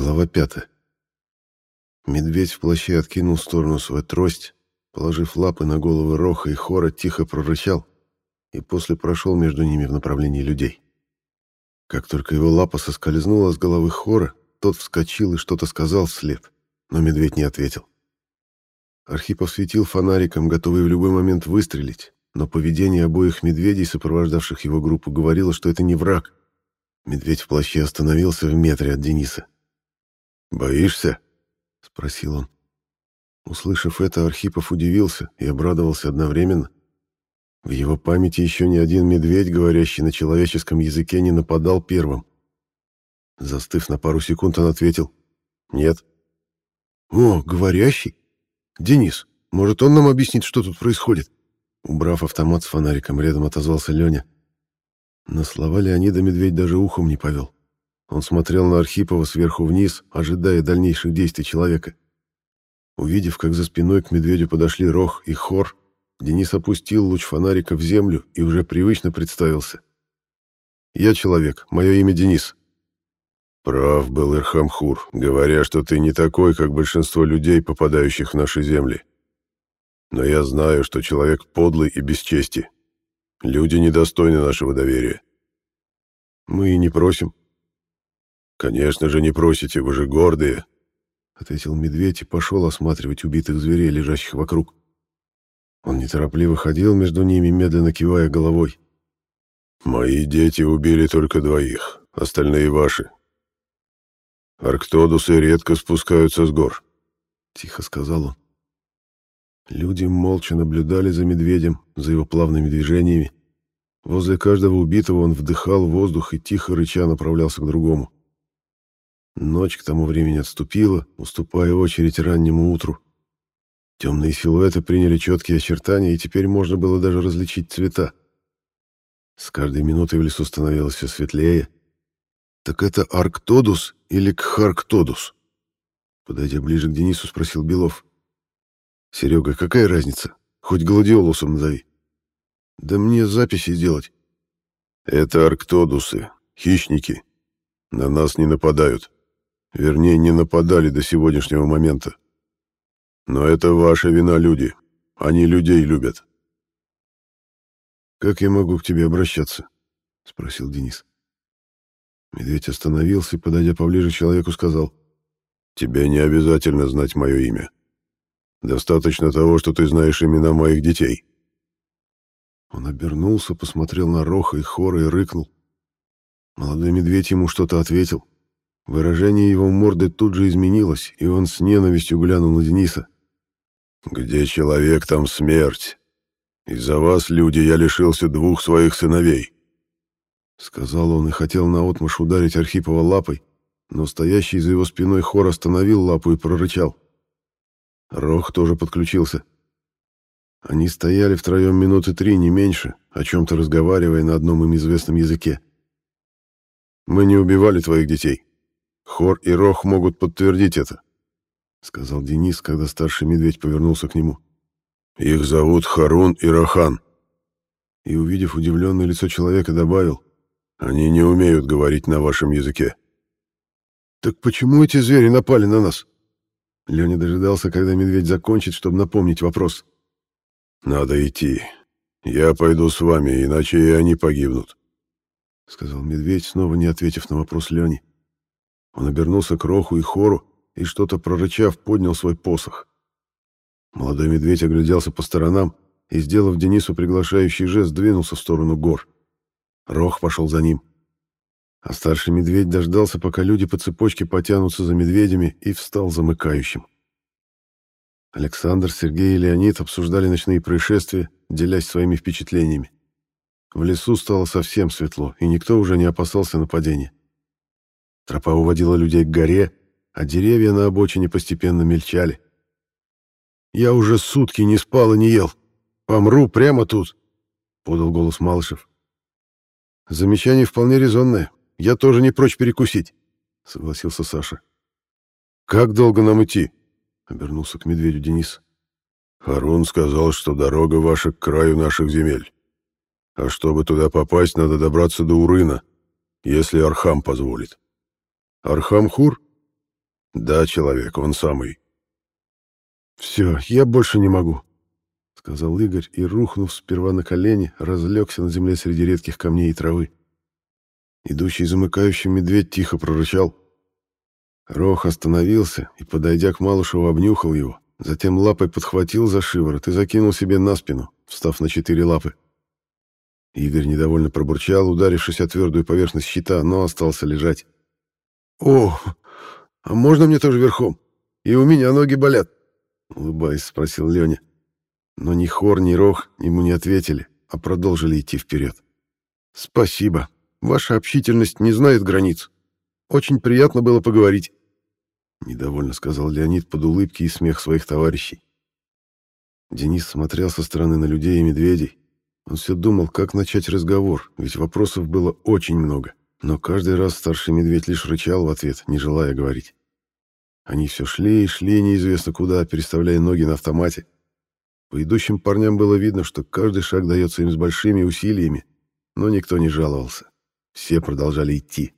Глава пятая. Медведь в плаще откинул в сторону свою трость, положив лапы на головы Роха и Хора, тихо прорычал и после прошел между ними в направлении людей. Как только его лапа соскользнула с головы Хора, тот вскочил и что-то сказал вслед, но медведь не ответил. Архипов светил фонариком, готовый в любой момент выстрелить, но поведение обоих медведей, сопровождавших его группу, говорило, что это не враг. Медведь в плаще остановился в метре от Дениса. «Боишься?» — спросил он. Услышав это, Архипов удивился и обрадовался одновременно. В его памяти еще ни один медведь, говорящий на человеческом языке, не нападал первым. Застыв на пару секунд, он ответил «Нет». «О, говорящий? Денис, может, он нам объяснит, что тут происходит?» Убрав автомат с фонариком, рядом отозвался Леня. На слова Леонида медведь даже ухом не повел. Он смотрел на Архипова сверху вниз, ожидая дальнейших действий человека. Увидев, как за спиной к медведю подошли Рох и Хор, Денис опустил луч фонарика в землю и уже привычно представился. «Я человек, мое имя Денис». «Прав был Ирхамхур, говоря, что ты не такой, как большинство людей, попадающих в наши земли. Но я знаю, что человек подлый и бесчестий. Люди недостойны нашего доверия». «Мы и не просим». «Конечно же не просите, вы же гордые», — ответил медведь и пошел осматривать убитых зверей, лежащих вокруг. Он неторопливо ходил между ними, медленно кивая головой. «Мои дети убили только двоих, остальные ваши. Арктодусы редко спускаются с гор», — тихо сказал он. Люди молча наблюдали за медведем, за его плавными движениями. Возле каждого убитого он вдыхал воздух и тихо рыча направлялся к другому. Ночь к тому времени отступила, уступая очередь раннему утру. Темные силуэты приняли четкие очертания, и теперь можно было даже различить цвета. С каждой минутой в лесу становилось все светлее. «Так это Арктодус или Кхарктодус?» Подойдя ближе к Денису, спросил Белов. «Серега, какая разница? Хоть гладиолусом назови». «Да мне записи сделать». «Это Арктодусы, хищники. На нас не нападают. Вернее, не нападали до сегодняшнего момента. Но это ваша вина, люди. Они людей любят. «Как я могу к тебе обращаться?» — спросил Денис. Медведь остановился и, подойдя поближе человеку, сказал. «Тебе не обязательно знать мое имя. Достаточно того, что ты знаешь имена моих детей». Он обернулся, посмотрел на Роха и Хора и рыкнул. Молодой медведь ему что-то ответил. Выражение его морды тут же изменилось, и он с ненавистью глянул на Дениса. «Где человек, там смерть. Из-за вас, люди, я лишился двух своих сыновей». Сказал он и хотел наотмашь ударить Архипова лапой, но стоящий за его спиной хор остановил лапу и прорычал. Рох тоже подключился. Они стояли втроем минуты три, не меньше, о чем-то разговаривая на одном им известном языке. «Мы не убивали твоих детей. Хор и Рох могут подтвердить это. — сказал Денис, когда старший медведь повернулся к нему. «Их зовут Харун и Рахан». И, увидев удивленное лицо человека, добавил. «Они не умеют говорить на вашем языке». «Так почему эти звери напали на нас?» Леня дожидался, когда медведь закончит, чтобы напомнить вопрос. «Надо идти. Я пойду с вами, иначе и они погибнут», — сказал медведь, снова не ответив на вопрос Лени. Он обернулся к Роху и Хору, и, что-то прорычав, поднял свой посох. Молодой медведь огляделся по сторонам и, сделав Денису приглашающий жест, двинулся в сторону гор. Рох пошел за ним. А старший медведь дождался, пока люди по цепочке потянутся за медведями, и встал замыкающим. Александр, Сергей и Леонид обсуждали ночные происшествия, делясь своими впечатлениями. В лесу стало совсем светло, и никто уже не опасался нападения. Тропа уводила людей к горе, а деревья на обочине постепенно мельчали. «Я уже сутки не спал и не ел. Помру прямо тут», — подал голос Малышев. «Замечание вполне резонное. Я тоже не прочь перекусить», — согласился Саша. «Как долго нам идти?» — обернулся к медведю Денис. «Харун сказал, что дорога ваша к краю наших земель. А чтобы туда попасть, надо добраться до Урына, если Архам позволит». «Архам Хур?» Да, человек, он самый. Все, я больше не могу, сказал Игорь и, рухнув сперва на колени, разлегся на земле среди редких камней и травы. Идущий замыкающий медведь тихо прорычал. Рох остановился и, подойдя к Малышеву, обнюхал его, затем лапой подхватил за шиворот и закинул себе на спину, встав на четыре лапы. Игорь недовольно пробурчал, ударившись о твердую поверхность щита, но остался лежать. «О, а можно мне тоже верхом? И у меня ноги болят», — улыбаясь, спросил Леня. Но ни Хор, ни Рох ему не ответили, а продолжили идти вперед. «Спасибо. Ваша общительность не знает границ. Очень приятно было поговорить», — недовольно сказал Леонид под улыбки и смех своих товарищей. Денис смотрел со стороны на людей и медведей, он все думал, как начать разговор, ведь вопросов было очень много. Но каждый раз старший медведь лишь рычал в ответ, не желая говорить. Они все шли и шли неизвестно куда, переставляя ноги на автомате. По идущим парням было видно, что каждый шаг дается им с большими усилиями, но никто не жаловался. Все продолжали идти.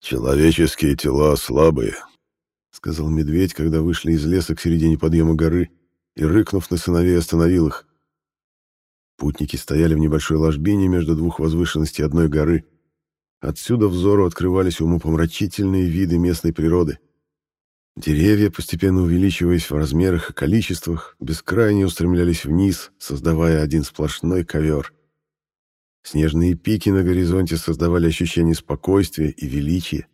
«Человеческие тела слабые», — сказал медведь, когда вышли из леса к середине подъема горы и, рыкнув на сыновей, остановил их. Путники стояли в небольшой ложбине между двух возвышенностей одной горы. Отсюда взору открывались умопомрачительные виды местной природы. Деревья, постепенно увеличиваясь в размерах и количествах, бескрайне устремлялись вниз, создавая один сплошной ковер. Снежные пики на горизонте создавали ощущение спокойствия и величия.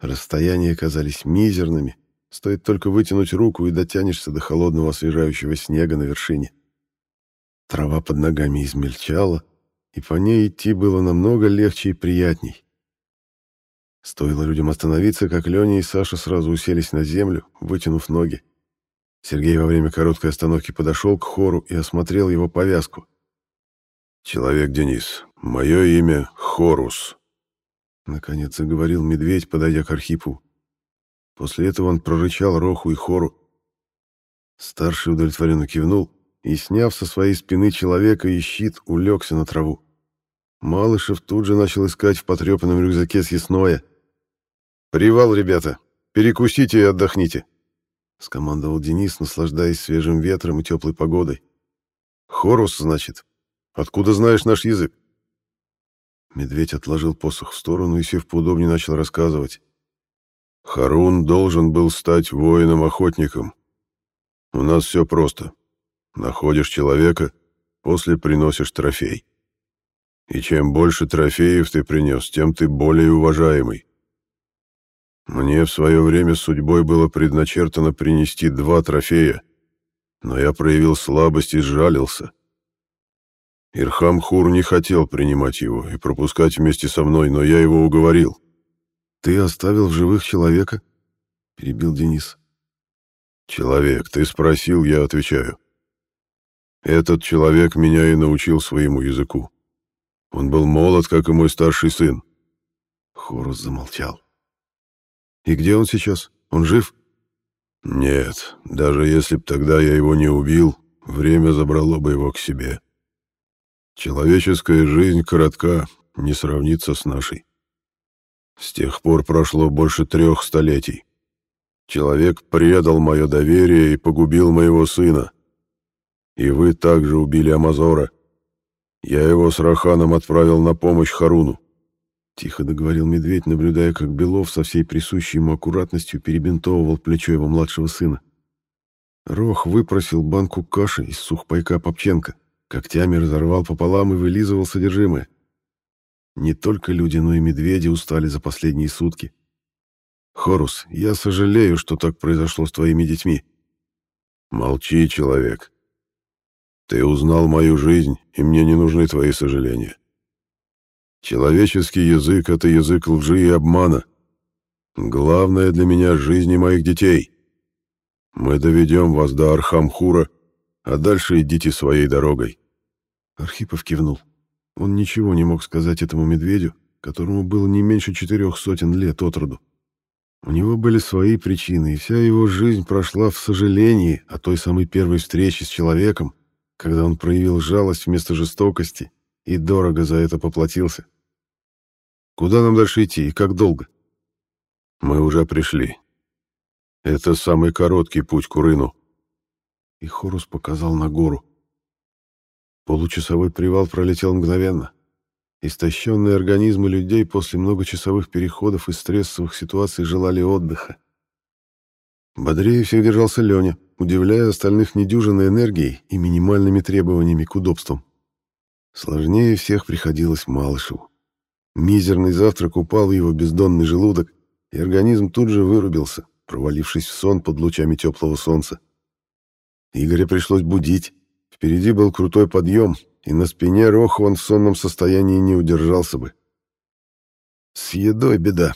Расстояния казались мизерными, стоит только вытянуть руку и дотянешься до холодного освежающего снега на вершине. Трава под ногами измельчала, и по ней идти было намного легче и приятней. Стоило людям остановиться, как Леня и Саша сразу уселись на землю, вытянув ноги. Сергей во время короткой остановки подошел к хору и осмотрел его повязку. «Человек Денис, мое имя Хорус», — наконец заговорил медведь, подойдя к Архипу. После этого он прорычал Роху и Хору. Старший удовлетворенно кивнул и, сняв со своей спины человека и щит, улегся на траву. Малышев тут же начал искать в потрепанном рюкзаке съестное. «Привал, ребята! Перекусите и отдохните!» — скомандовал Денис, наслаждаясь свежим ветром и теплой погодой. «Хорус, значит? Откуда знаешь наш язык?» Медведь отложил посох в сторону и, сев поудобнее, начал рассказывать. «Харун должен был стать воином-охотником. У нас все просто. Находишь человека, после приносишь трофей. И чем больше трофеев ты принес, тем ты более уважаемый. Мне в свое время судьбой было предначертано принести два трофея, но я проявил слабость и сжалился. Ирхам Хур не хотел принимать его и пропускать вместе со мной, но я его уговорил. «Ты оставил в живых человека?» — перебил Денис. «Человек, ты спросил, я отвечаю. Этот человек меня и научил своему языку. Он был молод, как и мой старший сын. Хорус замолчал. «И где он сейчас? Он жив?» «Нет, даже если б тогда я его не убил, время забрало бы его к себе. Человеческая жизнь коротка, не сравнится с нашей. С тех пор прошло больше трех столетий. Человек предал мое доверие и погубил моего сына. И вы также убили Амазора. Я его с Раханом отправил на помощь Харуну. Тихо договорил медведь, наблюдая, как Белов со всей присущей ему аккуратностью перебинтовывал плечо его младшего сына. Рох выпросил банку каши из сухпайка Попченко, когтями разорвал пополам и вылизывал содержимое. Не только люди, но и медведи устали за последние сутки. «Хорус, я сожалею, что так произошло с твоими детьми». «Молчи, человек», ты узнал мою жизнь, и мне не нужны твои сожаления. Человеческий язык — это язык лжи и обмана. Главное для меня — жизни моих детей. Мы доведем вас до Архамхура, а дальше идите своей дорогой. Архипов кивнул. Он ничего не мог сказать этому медведю, которому было не меньше четырех сотен лет от роду. У него были свои причины, и вся его жизнь прошла в сожалении о той самой первой встрече с человеком, когда он проявил жалость вместо жестокости и дорого за это поплатился. Куда нам дальше идти и как долго? Мы уже пришли. Это самый короткий путь к Урыну. И Хорус показал на гору. Получасовой привал пролетел мгновенно. Истощенные организмы людей после многочасовых переходов и стрессовых ситуаций желали отдыха. Бодрее всех держался Леня, удивляя остальных недюжинной энергией и минимальными требованиями к удобствам. Сложнее всех приходилось Малышеву. Мизерный завтрак упал в его бездонный желудок, и организм тут же вырубился, провалившись в сон под лучами теплого солнца. Игоря пришлось будить. Впереди был крутой подъем, и на спине Роха он в сонном состоянии не удержался бы. «С едой беда.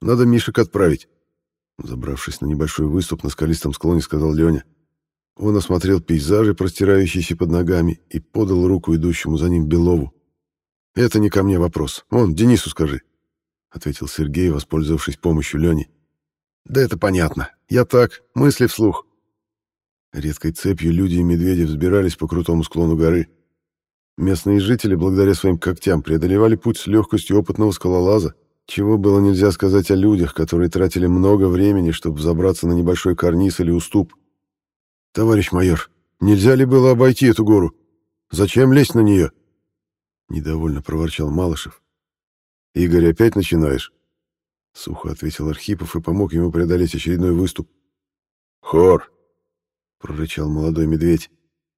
Надо Мишек отправить», Забравшись на небольшой выступ на скалистом склоне, сказал Леня. Он осмотрел пейзажи, простирающиеся под ногами, и подал руку идущему за ним Белову. «Это не ко мне вопрос. Он, Денису скажи», — ответил Сергей, воспользовавшись помощью Лени. «Да это понятно. Я так, мысли вслух». Редкой цепью люди и медведи взбирались по крутому склону горы. Местные жители, благодаря своим когтям, преодолевали путь с легкостью опытного скалолаза, чего было нельзя сказать о людях, которые тратили много времени, чтобы взобраться на небольшой карниз или уступ. «Товарищ майор, нельзя ли было обойти эту гору? Зачем лезть на нее?» Недовольно проворчал Малышев. «Игорь, опять начинаешь?» Сухо ответил Архипов и помог ему преодолеть очередной выступ. «Хор!» — прорычал молодой медведь.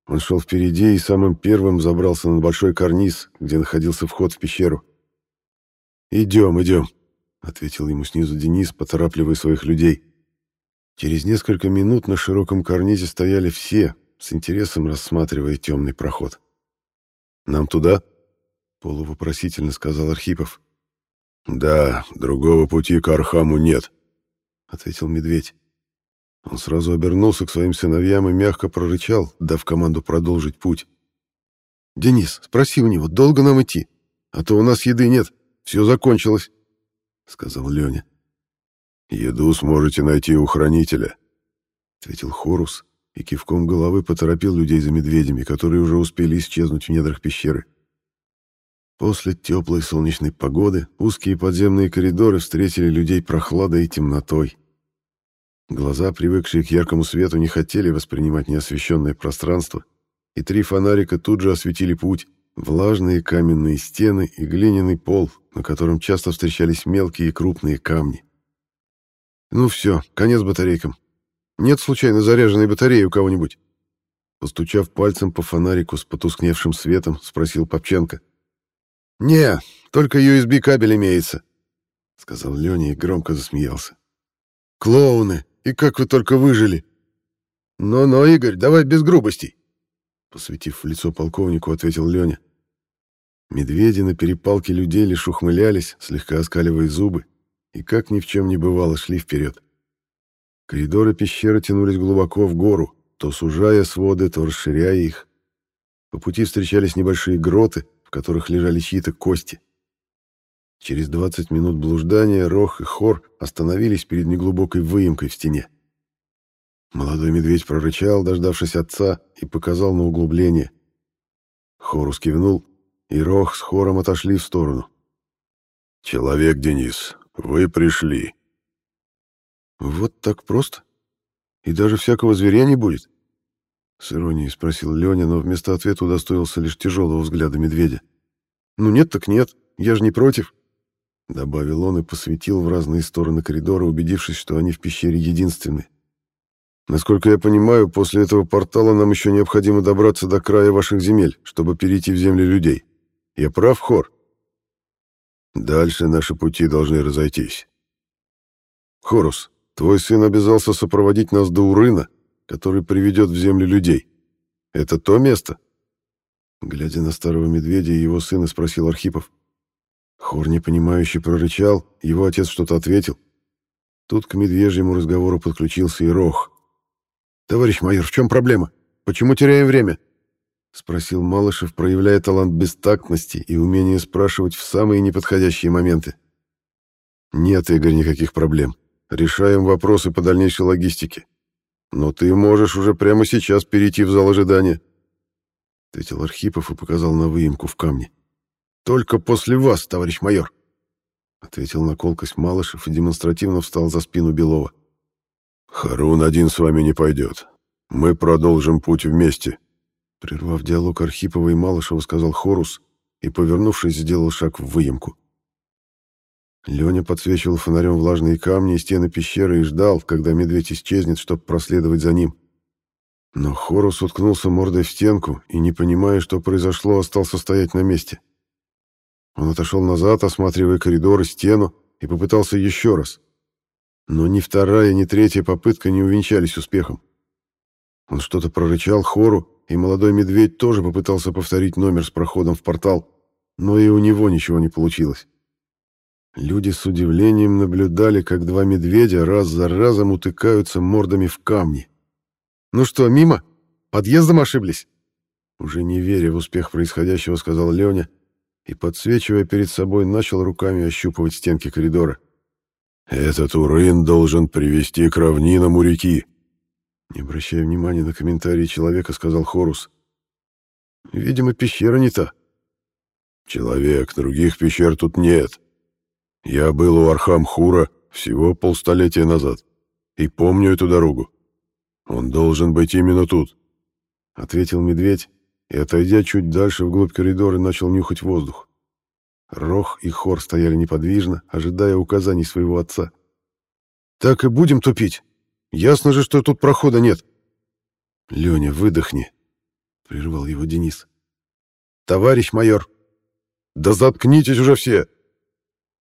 Он шел впереди и самым первым забрался на большой карниз, где находился вход в пещеру. «Идем, идем», — ответил ему снизу Денис, поторапливая своих людей. Через несколько минут на широком карнизе стояли все, с интересом рассматривая темный проход. «Нам туда?» — полувопросительно сказал Архипов. «Да, другого пути к Архаму нет», — ответил медведь. Он сразу обернулся к своим сыновьям и мягко прорычал, дав команду продолжить путь. «Денис, спроси у него, долго нам идти? А то у нас еды нет». Все закончилось, — сказал Леня. «Еду сможете найти у хранителя», — ответил Хорус и кивком головы поторопил людей за медведями, которые уже успели исчезнуть в недрах пещеры. После теплой солнечной погоды узкие подземные коридоры встретили людей прохладой и темнотой. Глаза, привыкшие к яркому свету, не хотели воспринимать неосвещенное пространство, и три фонарика тут же осветили путь, Влажные каменные стены и глиняный пол, на котором часто встречались мелкие и крупные камни. «Ну все, конец батарейкам. Нет случайно заряженной батареи у кого-нибудь?» Постучав пальцем по фонарику с потускневшим светом, спросил Попченко. «Не, только USB-кабель имеется», — сказал Леня и громко засмеялся. «Клоуны! И как вы только выжили!» «Но-но, Игорь, давай без грубостей!» Посветив в лицо полковнику, ответил Леня. Медведи на перепалке людей лишь ухмылялись, слегка оскаливая зубы, и как ни в чем не бывало шли вперед. Коридоры пещеры тянулись глубоко в гору, то сужая своды, то расширяя их. По пути встречались небольшие гроты, в которых лежали чьи-то кости. Через 20 минут блуждания Рох и Хор остановились перед неглубокой выемкой в стене. Молодой медведь прорычал, дождавшись отца, и показал на углубление. Хорус кивнул, и Рох с Хором отошли в сторону. «Человек, Денис, вы пришли». «Вот так просто? И даже всякого зверя не будет?» С иронией спросил Леня, но вместо ответа удостоился лишь тяжелого взгляда медведя. «Ну нет так нет, я же не против», — добавил он и посветил в разные стороны коридора, убедившись, что они в пещере единственные. Насколько я понимаю, после этого портала нам еще необходимо добраться до края ваших земель, чтобы перейти в земли людей. Я прав, Хор? Дальше наши пути должны разойтись. Хорус, твой сын обязался сопроводить нас до Урына, который приведет в земли людей. Это то место? Глядя на старого медведя его сына, спросил Архипов. Хор непонимающе прорычал, его отец что-то ответил. Тут к медвежьему разговору подключился и Рох. «Товарищ майор, в чем проблема? Почему теряем время?» — спросил Малышев, проявляя талант бестактности и умение спрашивать в самые неподходящие моменты. «Нет, Игорь, никаких проблем. Решаем вопросы по дальнейшей логистике. Но ты можешь уже прямо сейчас перейти в зал ожидания», — ответил Архипов и показал на выемку в камне. «Только после вас, товарищ майор», — ответил на колкость Малышев и демонстративно встал за спину Белова. «Харун один с вами не пойдет. Мы продолжим путь вместе», — прервав диалог Архипова и Малышева, сказал Хорус и, повернувшись, сделал шаг в выемку. Леня подсвечивал фонарем влажные камни и стены пещеры и ждал, когда медведь исчезнет, чтобы проследовать за ним. Но Хорус уткнулся мордой в стенку и, не понимая, что произошло, остался стоять на месте. Он отошел назад, осматривая коридор и стену, и попытался еще раз. Но ни вторая, ни третья попытка не увенчались успехом. Он что-то прорычал хору, и молодой медведь тоже попытался повторить номер с проходом в портал, но и у него ничего не получилось. Люди с удивлением наблюдали, как два медведя раз за разом утыкаются мордами в камни. «Ну что, мимо? Подъездом ошиблись?» Уже не веря в успех происходящего, сказал Леня, и, подсвечивая перед собой, начал руками ощупывать стенки коридора. «Этот урын должен привести к равнинам у реки», не обращая внимания на комментарии человека, сказал Хорус. «Видимо, пещера не та». «Человек, других пещер тут нет. Я был у Архам-Хура всего полстолетия назад и помню эту дорогу. Он должен быть именно тут», — ответил медведь и, отойдя чуть дальше вглубь коридора, начал нюхать воздух. Рох и Хор стояли неподвижно, ожидая указаний своего отца. «Так и будем тупить. Ясно же, что тут прохода нет». «Леня, выдохни», — прервал его Денис. «Товарищ майор!» «Да заткнитесь уже все!»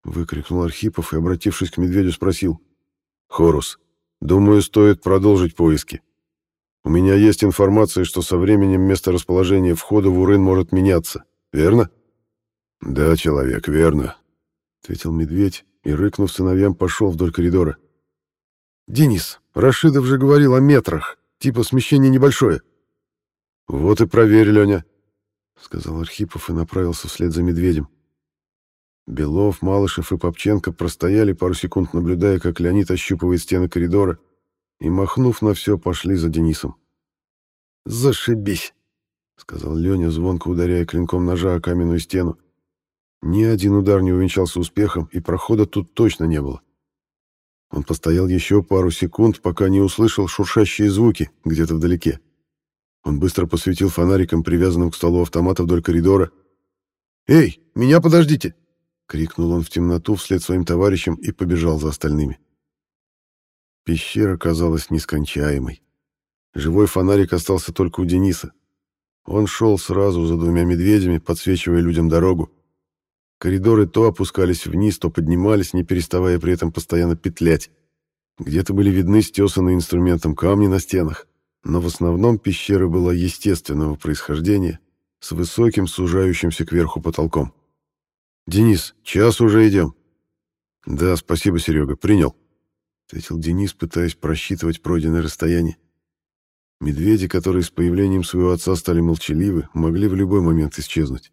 Выкрикнул Архипов и, обратившись к медведю, спросил. «Хорус, думаю, стоит продолжить поиски. У меня есть информация, что со временем место расположения входа в Урын может меняться. Верно?» «Да, человек, верно», — ответил медведь и, рыкнув сыновьям, пошел вдоль коридора. «Денис, Рашидов же говорил о метрах, типа смещение небольшое». «Вот и проверь, Леня», — сказал Архипов и направился вслед за медведем. Белов, Малышев и Попченко простояли пару секунд, наблюдая, как Леонид ощупывает стены коридора, и, махнув на все, пошли за Денисом. «Зашибись!» — сказал Леня, звонко ударяя клинком ножа о каменную стену. Ни один удар не увенчался успехом, и прохода тут точно не было. Он постоял еще пару секунд, пока не услышал шуршащие звуки где-то вдалеке. Он быстро посветил фонариком, привязанным к столу автомата вдоль коридора. «Эй, меня подождите!» — крикнул он в темноту вслед своим товарищам и побежал за остальными. Пещера казалась нескончаемой. Живой фонарик остался только у Дениса. Он шел сразу за двумя медведями, подсвечивая людям дорогу. Коридоры то опускались вниз, то поднимались, не переставая при этом постоянно петлять. Где-то были видны стесанные инструментом камни на стенах, но в основном пещера была естественного происхождения, с высоким сужающимся кверху потолком. «Денис, час уже идем». «Да, спасибо, Серега, принял», — ответил Денис, пытаясь просчитывать пройденное расстояние. Медведи, которые с появлением своего отца стали молчаливы, могли в любой момент исчезнуть.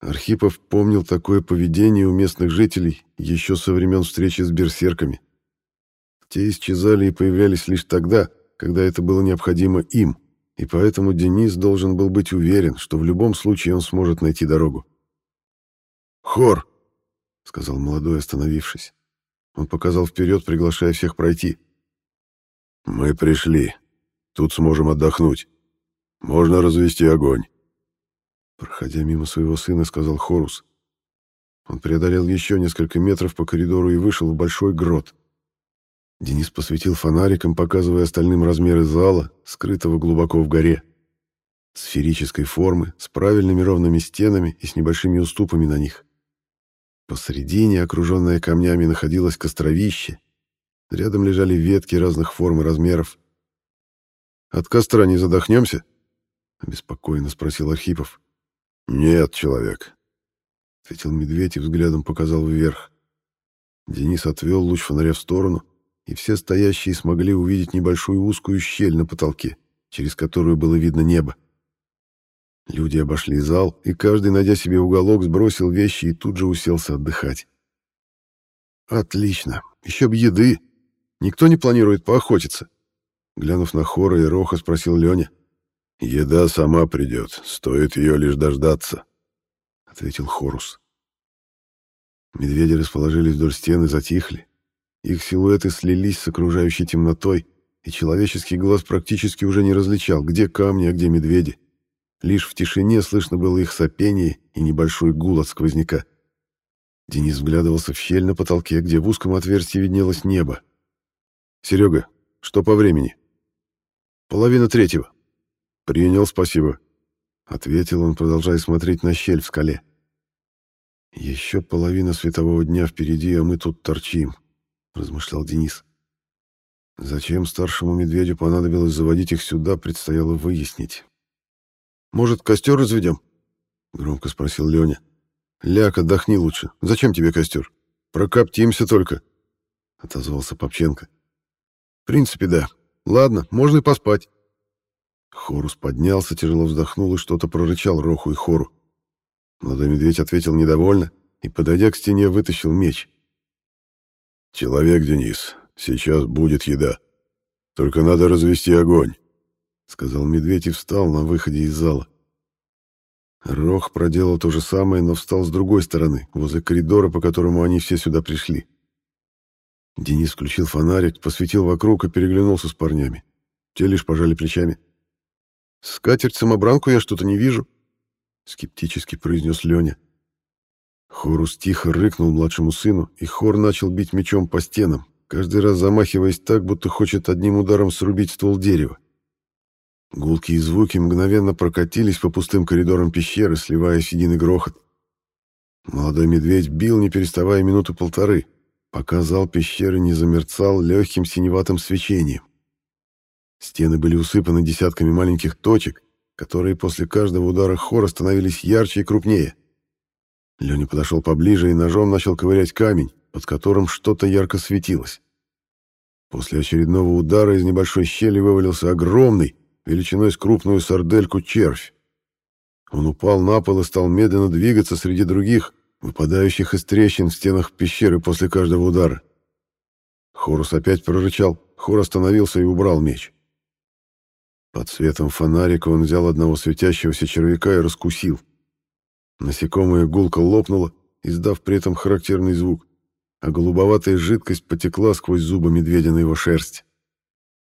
Архипов помнил такое поведение у местных жителей еще со времен встречи с берсерками. Те исчезали и появлялись лишь тогда, когда это было необходимо им, и поэтому Денис должен был быть уверен, что в любом случае он сможет найти дорогу. «Хор!» — сказал молодой, остановившись. Он показал вперед, приглашая всех пройти. «Мы пришли. Тут сможем отдохнуть. Можно развести огонь». Проходя мимо своего сына, сказал Хорус. Он преодолел еще несколько метров по коридору и вышел в большой грот. Денис посветил фонариком, показывая остальным размеры зала, скрытого глубоко в горе. Сферической формы, с правильными ровными стенами и с небольшими уступами на них. Посредине, окруженное камнями, находилось костровище. Рядом лежали ветки разных форм и размеров. «От костра не задохнемся?» — обеспокоенно спросил Архипов. «Нет, человек», — ответил медведь и взглядом показал вверх. Денис отвел луч фонаря в сторону, и все стоящие смогли увидеть небольшую узкую щель на потолке, через которую было видно небо. Люди обошли зал, и каждый, найдя себе уголок, сбросил вещи и тут же уселся отдыхать. «Отлично. Еще б еды. Никто не планирует поохотиться?» Глянув на Хора и Роха, спросил Леня. «Еда сама придет, стоит ее лишь дождаться», — ответил Хорус. Медведи расположились вдоль стены, затихли. Их силуэты слились с окружающей темнотой, и человеческий глаз практически уже не различал, где камни, а где медведи. Лишь в тишине слышно было их сопение и небольшой гул от сквозняка. Денис вглядывался в щель на потолке, где в узком отверстии виднелось небо. «Серега, что по времени?» «Половина третьего». «Принял, спасибо», — ответил он, продолжая смотреть на щель в скале. «Еще половина светового дня впереди, а мы тут торчим», — размышлял Денис. Зачем старшему медведю понадобилось заводить их сюда, предстояло выяснить. «Может, костер разведем?» — громко спросил Леня. «Ляг, отдохни лучше. Зачем тебе костер? Прокоптимся только», — отозвался Попченко. «В принципе, да. Ладно, можно и поспать». Хорус поднялся, тяжело вздохнул и что-то прорычал Роху и Хору. Молодой медведь ответил недовольно и, подойдя к стене, вытащил меч. «Человек, Денис, сейчас будет еда. Только надо развести огонь», — сказал медведь и встал на выходе из зала. Рох проделал то же самое, но встал с другой стороны, возле коридора, по которому они все сюда пришли. Денис включил фонарик, посветил вокруг и переглянулся с парнями. Те лишь пожали плечами. «Скатерть-самобранку я что-то не вижу», — скептически произнес Леня. Хорус тихо рыкнул младшему сыну, и Хор начал бить мечом по стенам, каждый раз замахиваясь так, будто хочет одним ударом срубить ствол дерева. Гулкие звуки мгновенно прокатились по пустым коридорам пещеры, сливаясь в единый грохот. Молодой медведь бил, не переставая минуту полторы, пока зал пещеры не замерцал легким синеватым свечением. Стены были усыпаны десятками маленьких точек, которые после каждого удара хора становились ярче и крупнее. Леня подошел поближе и ножом начал ковырять камень, под которым что-то ярко светилось. После очередного удара из небольшой щели вывалился огромный, величиной с крупную сардельку червь. Он упал на пол и стал медленно двигаться среди других, выпадающих из трещин в стенах пещеры после каждого удара. Хорус опять прорычал, Хор остановился и убрал меч. Под светом фонарика он взял одного светящегося червяка и раскусил. Насекомое гулко лопнуло, издав при этом характерный звук, а голубоватая жидкость потекла сквозь зубы медведя на его шерсть.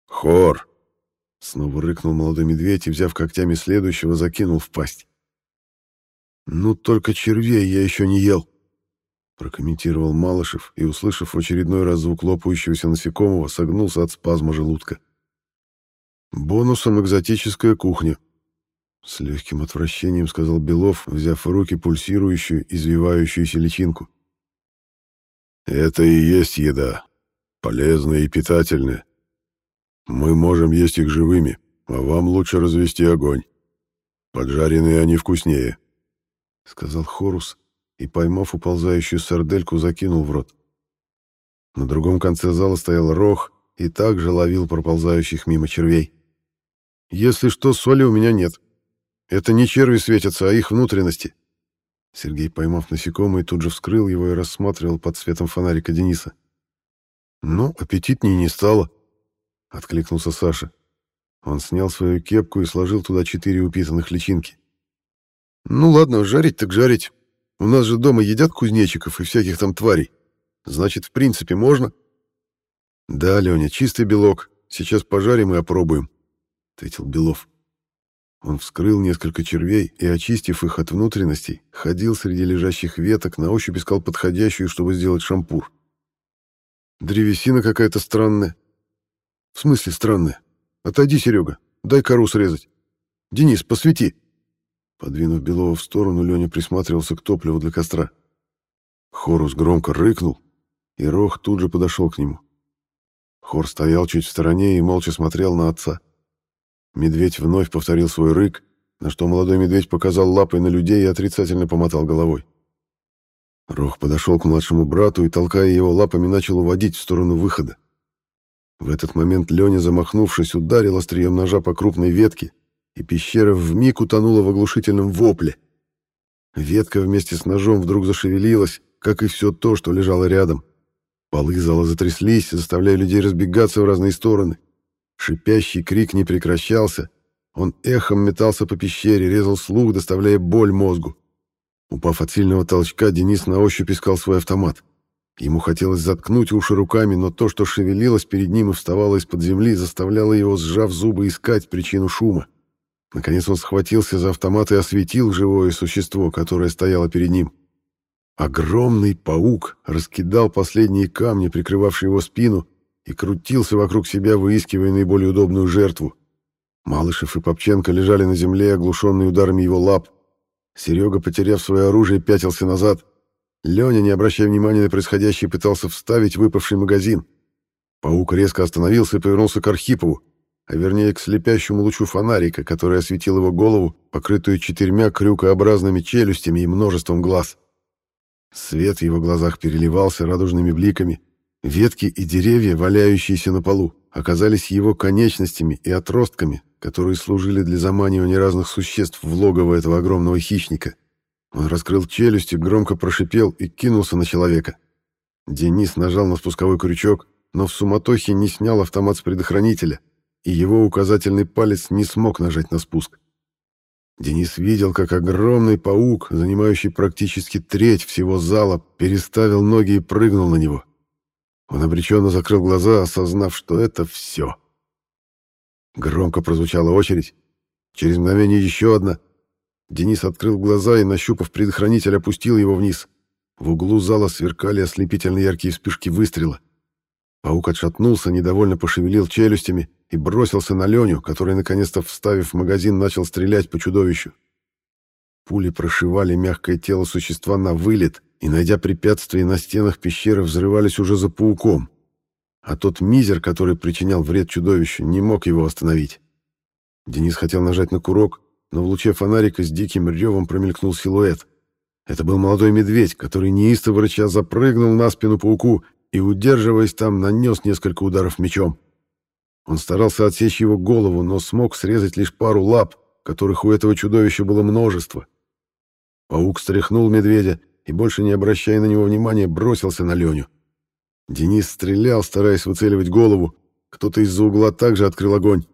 «Хор!» Снова рыкнул молодой медведь и, взяв когтями следующего, закинул в пасть. «Ну, только червей я еще не ел», — прокомментировал Малышев и, услышав в очередной раз звук лопающегося насекомого, согнулся от спазма желудка. «Бонусом экзотическая кухня», — с легким отвращением сказал Белов, взяв в руки пульсирующую, извивающуюся личинку. «Это и есть еда, полезная и питательная. Мы можем есть их живыми, а вам лучше развести огонь. Поджаренные они вкуснее», — сказал Хорус и, поймав уползающую сардельку, закинул в рот. На другом конце зала стоял Рох и также ловил проползающих мимо червей. «Если что, соли у меня нет. Это не черви светятся, а их внутренности». Сергей, поймав насекомое, тут же вскрыл его и рассматривал под светом фонарика Дениса. «Ну, аппетитнее не стало», — откликнулся Саша. Он снял свою кепку и сложил туда четыре упитанных личинки. «Ну ладно, жарить так жарить. У нас же дома едят кузнечиков и всяких там тварей. Значит, в принципе, можно?» «Да, Леня, чистый белок. Сейчас пожарим и опробуем», — ответил Белов. Он вскрыл несколько червей и, очистив их от внутренностей, ходил среди лежащих веток, на ощупь искал подходящую, чтобы сделать шампур. «Древесина какая-то странная», «В смысле странное? Отойди, Серега, дай кору срезать. Денис, посвети!» Подвинув Белова в сторону, Леня присматривался к топливу для костра. Хорус громко рыкнул, и Рох тут же подошел к нему. Хор стоял чуть в стороне и молча смотрел на отца. Медведь вновь повторил свой рык, на что молодой медведь показал лапой на людей и отрицательно помотал головой. Рох подошел к младшему брату и, толкая его лапами, начал уводить в сторону выхода. В этот момент Леня, замахнувшись, ударил острием ножа по крупной ветке, и пещера вмиг утонула в оглушительном вопле. Ветка вместе с ножом вдруг зашевелилась, как и все то, что лежало рядом. Полы зала затряслись, заставляя людей разбегаться в разные стороны. Шипящий крик не прекращался. Он эхом метался по пещере, резал слух, доставляя боль мозгу. Упав от сильного толчка, Денис на ощупь искал свой автомат. Ему хотелось заткнуть уши руками, но то, что шевелилось перед ним и вставало из-под земли, заставляло его, сжав зубы, искать причину шума. Наконец он схватился за автомат и осветил живое существо, которое стояло перед ним. Огромный паук раскидал последние камни, прикрывавшие его спину, и крутился вокруг себя, выискивая наиболее удобную жертву. Малышев и Попченко лежали на земле, оглушенные ударами его лап. Серега, потеряв свое оружие, пятился назад. Леня, не обращая внимания на происходящее, пытался вставить выпавший магазин. Паук резко остановился и повернулся к Архипову, а вернее к слепящему лучу фонарика, который осветил его голову, покрытую четырьмя крюкообразными челюстями и множеством глаз. Свет в его глазах переливался радужными бликами. Ветки и деревья, валяющиеся на полу, оказались его конечностями и отростками, которые служили для заманивания разных существ в логово этого огромного хищника. Он раскрыл челюсти, громко прошипел и кинулся на человека. Денис нажал на спусковой крючок, но в суматохе не снял автомат с предохранителя, и его указательный палец не смог нажать на спуск. Денис видел, как огромный паук, занимающий практически треть всего зала, переставил ноги и прыгнул на него. Он обреченно закрыл глаза, осознав, что это все. Громко прозвучала очередь. Через мгновение еще одна. Денис открыл глаза и, нащупав предохранитель, опустил его вниз. В углу зала сверкали ослепительно яркие вспышки выстрела. Паук отшатнулся, недовольно пошевелил челюстями и бросился на Леню, который, наконец-то вставив магазин, начал стрелять по чудовищу. Пули прошивали мягкое тело существа на вылет, и, найдя препятствия на стенах пещеры, взрывались уже за пауком. А тот мизер, который причинял вред чудовищу, не мог его остановить. Денис хотел нажать на курок, но в луче фонарика с диким ревом промелькнул силуэт. Это был молодой медведь, который неистово рыча запрыгнул на спину пауку и, удерживаясь там, нанес несколько ударов мечом. Он старался отсечь его голову, но смог срезать лишь пару лап, которых у этого чудовища было множество. Паук стряхнул медведя и, больше не обращая на него внимания, бросился на Леню. Денис стрелял, стараясь выцеливать голову. Кто-то из-за угла также открыл огонь.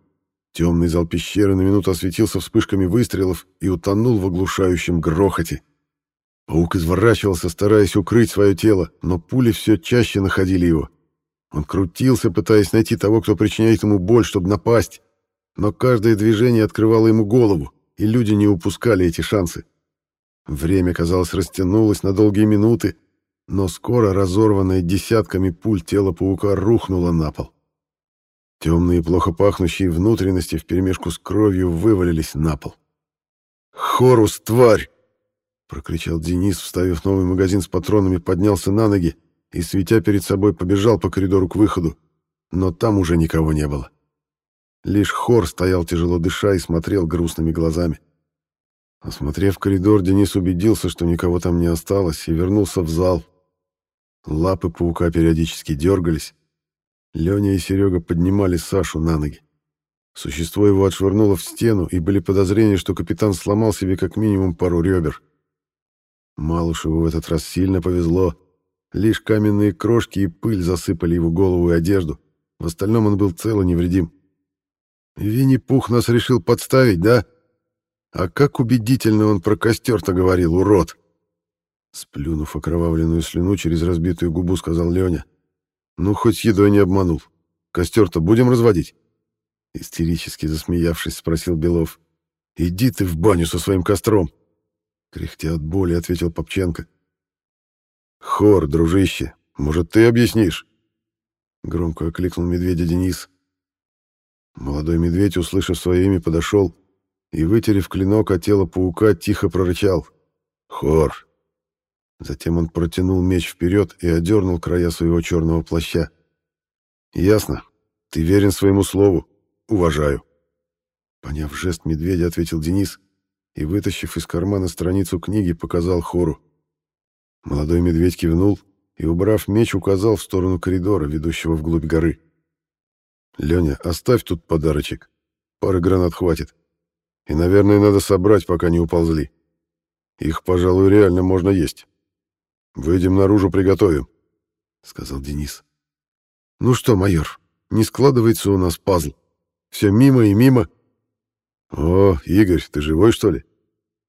Темный зал пещеры на минуту осветился вспышками выстрелов и утонул в оглушающем грохоте. Паук изворачивался, стараясь укрыть свое тело, но пули все чаще находили его. Он крутился, пытаясь найти того, кто причиняет ему боль, чтобы напасть. Но каждое движение открывало ему голову, и люди не упускали эти шансы. Время, казалось, растянулось на долгие минуты, но скоро разорванное десятками пуль тело паука рухнуло на пол. Темные, плохо пахнущие внутренности вперемешку с кровью вывалились на пол. «Хорус, тварь!» — прокричал Денис, вставив новый магазин с патронами, поднялся на ноги и, светя перед собой, побежал по коридору к выходу. Но там уже никого не было. Лишь Хор стоял тяжело дыша и смотрел грустными глазами. Осмотрев коридор, Денис убедился, что никого там не осталось, и вернулся в зал. Лапы паука периодически дергались, Леня и Серега поднимали Сашу на ноги. Существо его отшвырнуло в стену, и были подозрения, что капитан сломал себе как минимум пару ребер. Малышеву в этот раз сильно повезло. Лишь каменные крошки и пыль засыпали его голову и одежду. В остальном он был цел и невредим. «Винни-Пух нас решил подставить, да? А как убедительно он про костер-то говорил, урод!» Сплюнув окровавленную слюну через разбитую губу, сказал Леня. Ну, хоть едой не обманул. Костер-то будем разводить? Истерически засмеявшись, спросил Белов. Иди ты в баню со своим костром. Кряхтя от боли, ответил Попченко. Хор, дружище, может, ты объяснишь? Громко окликнул медведя Денис. Молодой медведь, услышав свое имя, подошел и, вытерев клинок от тела паука, тихо прорычал. «Хор, Затем он протянул меч вперед и одернул края своего черного плаща. «Ясно. Ты верен своему слову. Уважаю». Поняв жест медведя, ответил Денис и, вытащив из кармана страницу книги, показал хору. Молодой медведь кивнул и, убрав меч, указал в сторону коридора, ведущего вглубь горы. «Леня, оставь тут подарочек. Пары гранат хватит. И, наверное, надо собрать, пока не уползли. Их, пожалуй, реально можно есть». «Выйдем наружу, приготовим», — сказал Денис. «Ну что, майор, не складывается у нас пазл. Все мимо и мимо». «О, Игорь, ты живой, что ли?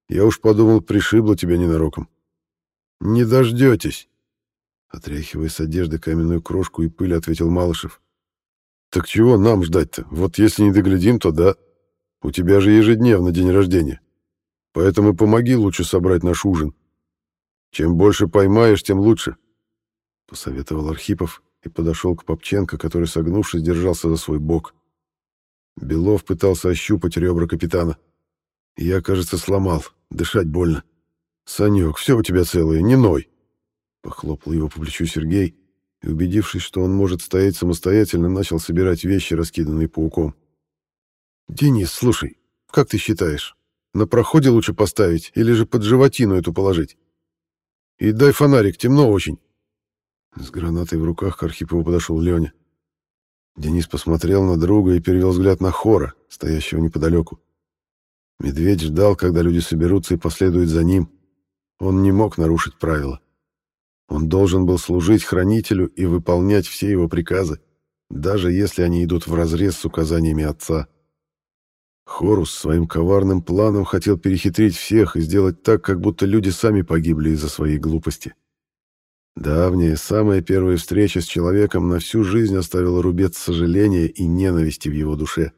Я уж подумал, пришибло тебя ненароком». «Не дождетесь», — Отряхивая с одежды каменную крошку и пыль, ответил Малышев. «Так чего нам ждать-то? Вот если не доглядим, то да. У тебя же ежедневно день рождения. Поэтому помоги лучше собрать наш ужин. Чем больше поймаешь, тем лучше», — посоветовал Архипов и подошел к Попченко, который, согнувшись, держался за свой бок. Белов пытался ощупать ребра капитана. Я, кажется, сломал. Дышать больно. «Санек, все у тебя целое, не ной!» Похлопал его по плечу Сергей и, убедившись, что он может стоять самостоятельно, начал собирать вещи, раскиданные пауком. «Денис, слушай, как ты считаешь, на проходе лучше поставить или же под животину эту положить? И дай фонарик, темно очень». С гранатой в руках к Архипову подошел Леня. Денис посмотрел на друга и перевел взгляд на Хора, стоящего неподалеку. Медведь ждал, когда люди соберутся и последуют за ним. Он не мог нарушить правила. Он должен был служить хранителю и выполнять все его приказы, даже если они идут вразрез с указаниями отца. Хорус своим коварным планом хотел перехитрить всех и сделать так, как будто люди сами погибли из-за своей глупости. Давняя, самая первая встреча с человеком на всю жизнь оставила рубец сожаления и ненависти в его душе.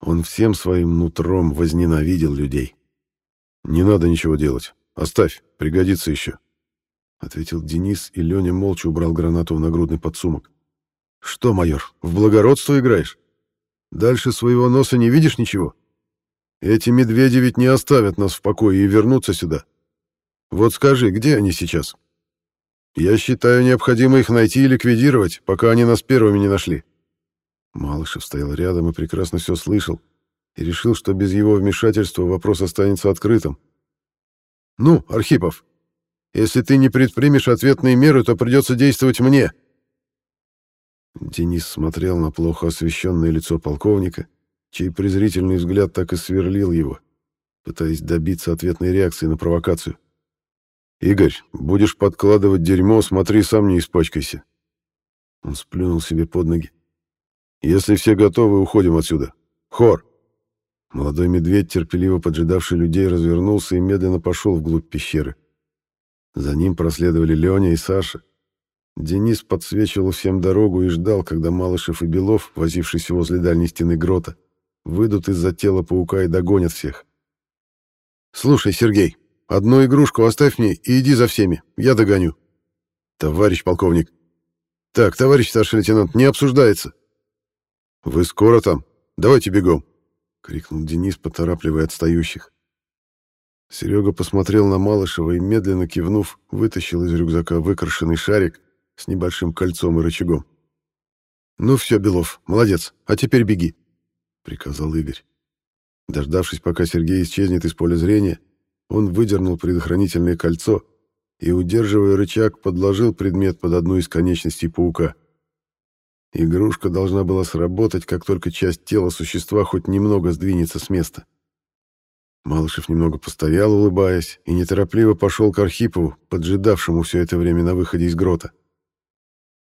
Он всем своим нутром возненавидел людей. «Не надо ничего делать. Оставь, пригодится еще», — ответил Денис, и Леня молча убрал гранату в нагрудный подсумок. «Что, майор, в благородство играешь? Дальше своего носа не видишь ничего? Эти медведи ведь не оставят нас в покое и вернутся сюда. Вот скажи, где они сейчас?» Я считаю, необходимо их найти и ликвидировать, пока они нас первыми не нашли. Малышев стоял рядом и прекрасно все слышал, и решил, что без его вмешательства вопрос останется открытым. «Ну, Архипов, если ты не предпримешь ответные меры, то придется действовать мне». Денис смотрел на плохо освещенное лицо полковника, чей презрительный взгляд так и сверлил его, пытаясь добиться ответной реакции на провокацию. «Игорь, будешь подкладывать дерьмо, смотри, сам не испачкайся». Он сплюнул себе под ноги. «Если все готовы, уходим отсюда. Хор!» Молодой медведь, терпеливо поджидавший людей, развернулся и медленно пошел вглубь пещеры. За ним проследовали Леня и Саша. Денис подсвечивал всем дорогу и ждал, когда Малышев и Белов, возившиеся возле дальней стены грота, выйдут из-за тела паука и догонят всех. «Слушай, Сергей, Одну игрушку оставь мне и иди за всеми. Я догоню. Товарищ полковник. Так, товарищ старший лейтенант, не обсуждается. Вы скоро там? Давайте бегом. Крикнул Денис, поторапливая отстающих. Серега посмотрел на Малышева и, медленно кивнув, вытащил из рюкзака выкрашенный шарик с небольшим кольцом и рычагом. «Ну все, Белов, молодец, а теперь беги», — приказал Игорь. Дождавшись, пока Сергей исчезнет из поля зрения, он выдернул предохранительное кольцо и, удерживая рычаг, подложил предмет под одну из конечностей паука. Игрушка должна была сработать, как только часть тела существа хоть немного сдвинется с места. Малышев немного постоял, улыбаясь, и неторопливо пошел к Архипову, поджидавшему все это время на выходе из грота.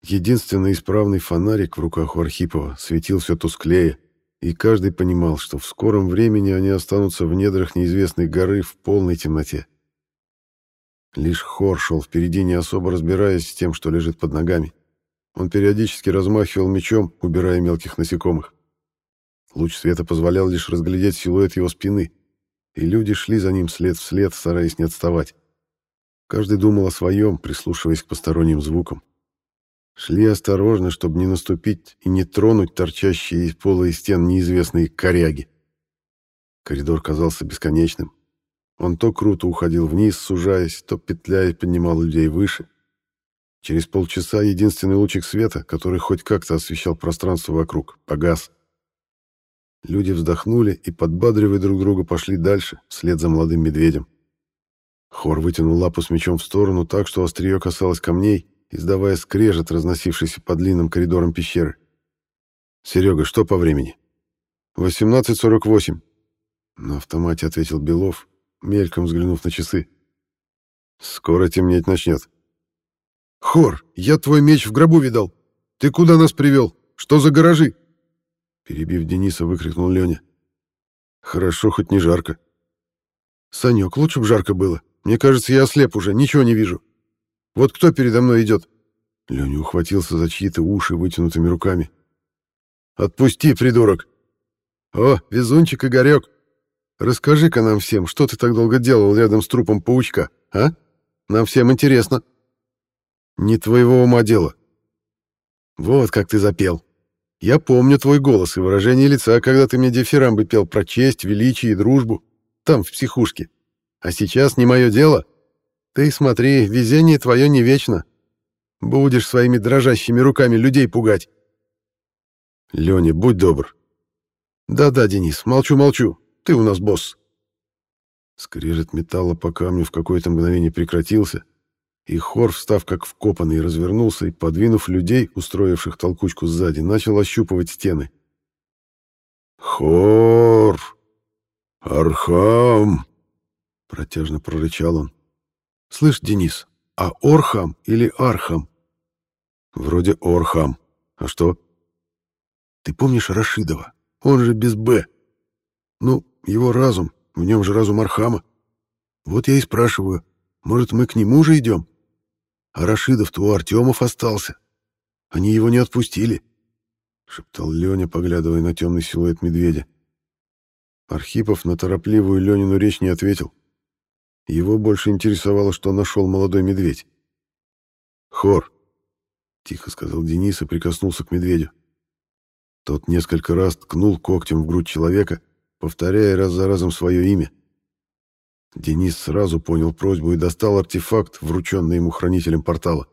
Единственный исправный фонарик в руках у Архипова светил все тусклее, и каждый понимал, что в скором времени они останутся в недрах неизвестной горы в полной темноте. Лишь Хор шел впереди, не особо разбираясь с тем, что лежит под ногами. Он периодически размахивал мечом, убирая мелких насекомых. Луч света позволял лишь разглядеть силуэт его спины, и люди шли за ним след в след, стараясь не отставать. Каждый думал о своем, прислушиваясь к посторонним звукам. Шли осторожно, чтобы не наступить и не тронуть торчащие из пола и стен неизвестные коряги. Коридор казался бесконечным. Он то круто уходил вниз, сужаясь, то петляя поднимал людей выше. Через полчаса единственный лучик света, который хоть как-то освещал пространство вокруг, погас. Люди вздохнули и, подбадривая друг друга, пошли дальше, вслед за молодым медведем. Хор вытянул лапу с мечом в сторону так, что острие касалось камней, издавая скрежет, разносившийся по длинным коридорам пещеры. «Серега, что по времени?» «18.48», — на автомате ответил Белов, мельком взглянув на часы. «Скоро темнеть начнет». «Хор, я твой меч в гробу видал. Ты куда нас привел? Что за гаражи?» Перебив Дениса, выкрикнул Леня. «Хорошо, хоть не жарко». «Санек, лучше бы жарко было. Мне кажется, я ослеп уже, ничего не вижу». Вот кто передо мной идет? Леня ухватился за чьи-то уши вытянутыми руками. «Отпусти, придурок!» «О, везунчик Игорек! Расскажи-ка нам всем, что ты так долго делал рядом с трупом паучка, а? Нам всем интересно!» «Не твоего ума дело!» «Вот как ты запел!» Я помню твой голос и выражение лица, когда ты мне дифирамбы пел про честь, величие и дружбу. Там, в психушке. А сейчас не мое дело. Ты смотри, везение твое не вечно. Будешь своими дрожащими руками людей пугать. Леня, будь добр. Да-да, Денис, молчу-молчу. Ты у нас босс. Скрежет металла по камню в какое-то мгновение прекратился, и Хор, встав как вкопанный, развернулся и, подвинув людей, устроивших толкучку сзади, начал ощупывать стены. «Хор! Архам!» — протяжно прорычал он. «Слышь, Денис, а Орхам или Архам?» «Вроде Орхам. А что?» «Ты помнишь Рашидова? Он же без «Б». Ну, его разум, в нем же разум Архама. Вот я и спрашиваю, может, мы к нему же идем?» А Рашидов-то у Артемов остался. Они его не отпустили, — шептал Леня, поглядывая на темный силуэт медведя. Архипов на торопливую Ленину речь не ответил. Его больше интересовало, что нашел молодой медведь. «Хор», — тихо сказал Денис и прикоснулся к медведю. Тот несколько раз ткнул когтем в грудь человека, повторяя раз за разом свое имя. Денис сразу понял просьбу и достал артефакт, врученный ему хранителем портала.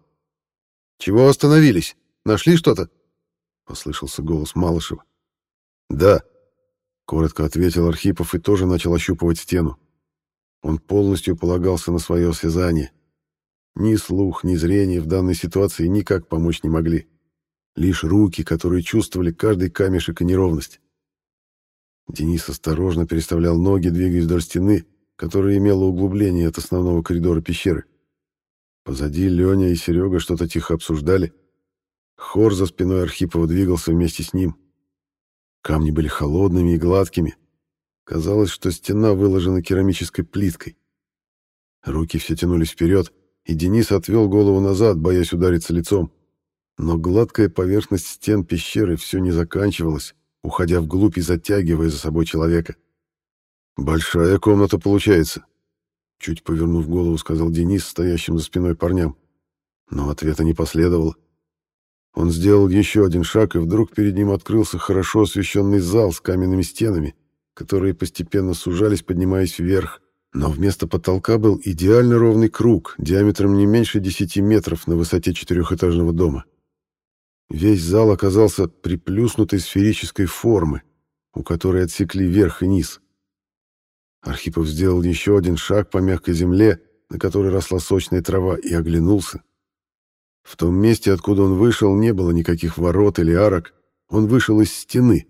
«Чего остановились? Нашли что-то?» — послышался голос Малышева. «Да», — коротко ответил Архипов и тоже начал ощупывать стену. Он полностью полагался на свое осязание. Ни слух, ни зрение в данной ситуации никак помочь не могли. Лишь руки, которые чувствовали каждый камешек и неровность. Денис осторожно переставлял ноги, двигаясь вдоль стены, которая имела углубление от основного коридора пещеры. Позади Леня и Серега что-то тихо обсуждали. Хор за спиной Архипова двигался вместе с ним. Камни были холодными и гладкими. Казалось, что стена выложена керамической плиткой. Руки все тянулись вперед, и Денис отвел голову назад, боясь удариться лицом. Но гладкая поверхность стен пещеры все не заканчивалась, уходя вглубь и затягивая за собой человека. — «Большая комната получается», — чуть повернув голову, сказал Денис, стоящим за спиной парням. Но ответа не последовало. Он сделал еще один шаг, и вдруг перед ним открылся хорошо освещенный зал с каменными стенами, которые постепенно сужались, поднимаясь вверх, но вместо потолка был идеально ровный круг, диаметром не меньше 10 метров на высоте четырехэтажного дома. Весь зал оказался приплюснутой сферической формы, у которой отсекли верх и низ. Архипов сделал еще один шаг по мягкой земле, на которой росла сочная трава, и оглянулся. В том месте, откуда он вышел, не было никаких ворот или арок. Он вышел из стены,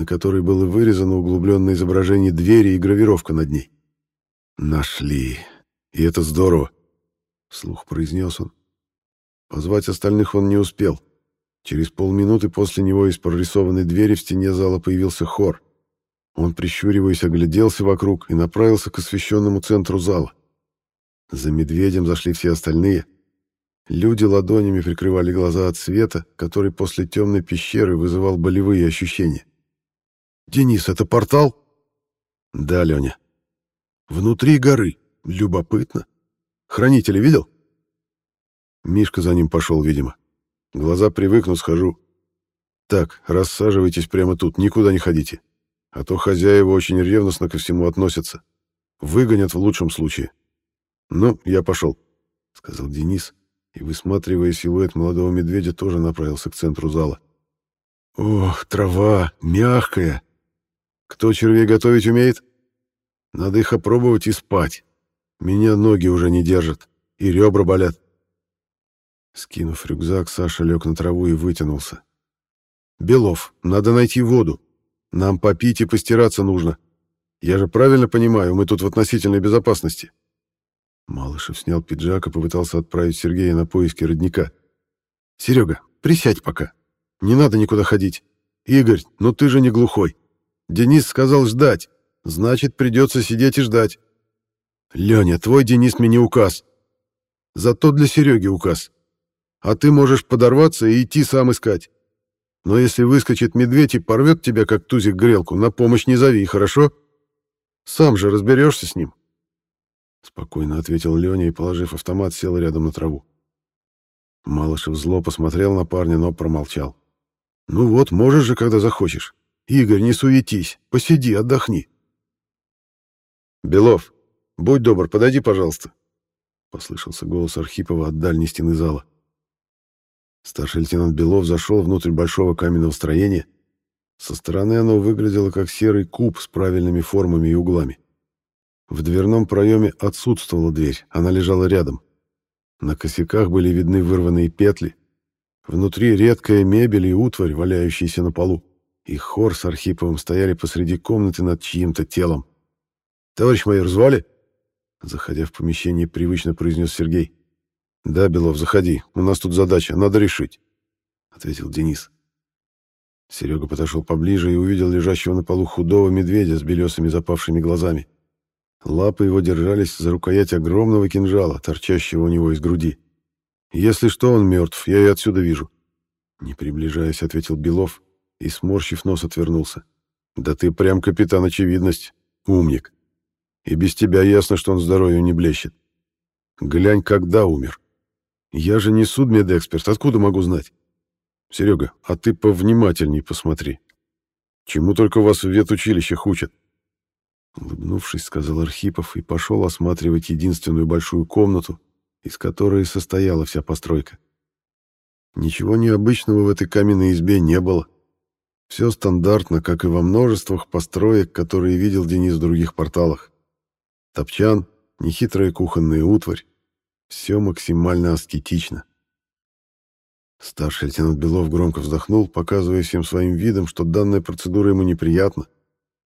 на которой было вырезано углубленное изображение двери и гравировка над ней. «Нашли. И это здорово», — вслух произнес он. Позвать остальных он не успел. Через полминуты после него из прорисованной двери в стене зала появился хор — он, прищуриваясь, огляделся вокруг и направился к освещенному центру зала. За медведем зашли все остальные. Люди ладонями прикрывали глаза от света, который после темной пещеры вызывал болевые ощущения. «Денис, это портал?» «Да, Леня». «Внутри горы. Любопытно. Хранителя видел?» Мишка за ним пошел, видимо. Глаза привыкну, схожу. «Так, рассаживайтесь прямо тут, никуда не ходите. А то хозяева очень ревностно ко всему относятся. Выгонят в лучшем случае. Ну, я пошел, — сказал Денис, и, высматривая силуэт молодого медведя, тоже направился к центру зала. Ох, трава, мягкая. Кто червей готовить умеет? Надо их опробовать и спать. Меня ноги уже не держат, и ребра болят. Скинув рюкзак, Саша лег на траву и вытянулся. «Белов, надо найти воду. Нам попить и постираться нужно. Я же правильно понимаю, мы тут в относительной безопасности. Малышев снял пиджак и попытался отправить Сергея на поиски родника. Серега, присядь пока. Не надо никуда ходить. Игорь, ну ты же не глухой. Денис сказал ждать. Значит, придется сидеть и ждать. Леня, твой Денис мне не указ. Зато для Сереги указ. а ты можешь подорваться и идти сам искать. Но если выскочит медведь и порвет тебя, как тузик грелку, на помощь не зови, хорошо? Сам же разберешься с ним. Спокойно ответил Леня и, положив автомат, сел рядом на траву. Малышев зло посмотрел на парня, но промолчал. «Ну вот, можешь же, когда захочешь. Игорь, не суетись, посиди, отдохни». «Белов, будь добр, подойди, пожалуйста», — послышался голос Архипова от дальней стены зала. Старший лейтенант Белов зашел внутрь большого каменного строения. Со стороны оно выглядело как серый куб с правильными формами и углами. В дверном проеме отсутствовала дверь, она лежала рядом. На косяках были видны вырванные петли. Внутри редкая мебель и утварь, валяющиеся на полу. И хор с Архиповым стояли посреди комнаты над чьим-то телом. «Товарищ майор, звали?» Заходя в помещение, привычно произнес Сергей. «Да, Белов, заходи. У нас тут задача, надо решить», — ответил Денис. Серега подошел поближе и увидел лежащего на полу худого медведя с белесыми запавшими глазами. Лапы его держались за рукоять огромного кинжала, торчащего у него из груди. «Если что, он мертв, я и отсюда вижу». Не приближаясь, ответил Белов и, сморщив нос, отвернулся. «Да ты прям капитан очевидность, умник. И без тебя ясно, что он здоровьем не блещет. Глянь, когда умер. Я же не судмедэксперт, откуда могу знать? Серега, а ты повнимательней посмотри. Чему только вас в ветучилищах учат?» Улыбнувшись, сказал Архипов и пошел осматривать единственную большую комнату, из которой состояла вся постройка. Ничего необычного в этой каменной избе не было. Все стандартно, как и во множествах построек, которые видел Денис в других порталах. Топчан, нехитрая кухонная утварь. Все максимально аскетично. Старший лейтенант Белов громко вздохнул, показывая всем своим видом, что данная процедура ему неприятна,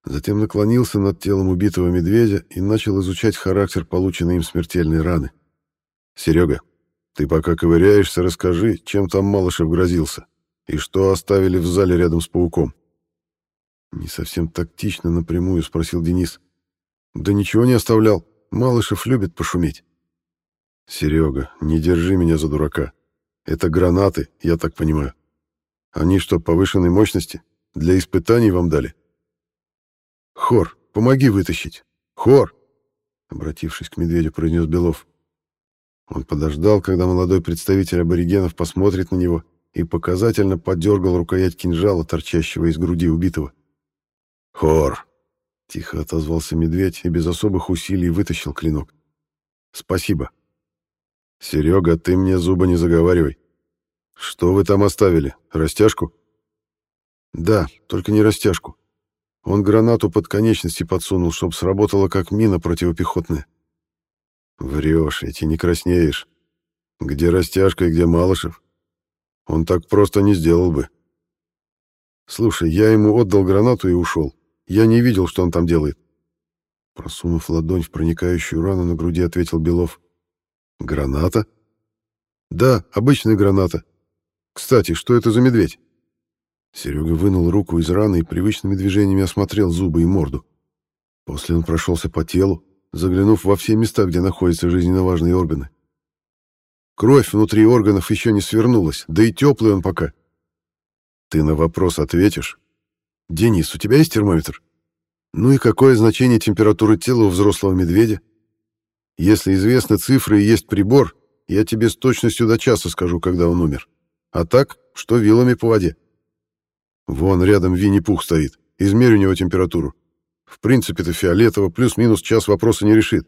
Затем наклонился над телом убитого медведя и начал изучать характер полученной им смертельной раны. «Серега, ты пока ковыряешься, расскажи, чем там Малышев грозился и что оставили в зале рядом с пауком». Не совсем тактично напрямую спросил Денис. «Да ничего не оставлял. Малышев любит пошуметь». «Серега, не держи меня за дурака. Это гранаты, я так понимаю. Они что, повышенной мощности? Для испытаний вам дали?» «Хор, помоги вытащить! Хор!» Обратившись к медведю, произнес Белов. Он подождал, когда молодой представитель аборигенов посмотрит на него, и показательно подергал рукоять кинжала, торчащего из груди убитого. «Хор!» — тихо отозвался медведь и без особых усилий вытащил клинок. «Спасибо. Серега, ты мне зубы не заговаривай. Что вы там оставили? Растяжку?» «Да, только не растяжку. Он гранату под конечности подсунул, чтоб сработала как мина противопехотная. Врешь, эти не краснеешь. Где растяжка и где Малышев? Он так просто не сделал бы. Слушай, я ему отдал гранату и ушел. Я не видел, что он там делает. Просунув ладонь в проникающую рану на груди, ответил Белов. Граната? Да, обычная граната. Кстати, что это за медведь? Серега вынул руку из раны и привычными движениями осмотрел зубы и морду. После он прошелся по телу, заглянув во все места, где находятся жизненно важные органы. Кровь внутри органов еще не свернулась, да и теплый он пока. Ты на вопрос ответишь? Денис, у тебя есть термометр? Ну и какое значение температуры тела у взрослого медведя? Если известны цифры и есть прибор, я тебе с точностью до часа скажу, когда он умер. А так, что вилами по воде. Вон рядом Винни-Пух стоит. Измерь у него температуру. В принципе-то фиолетово плюс-минус час вопроса не решит.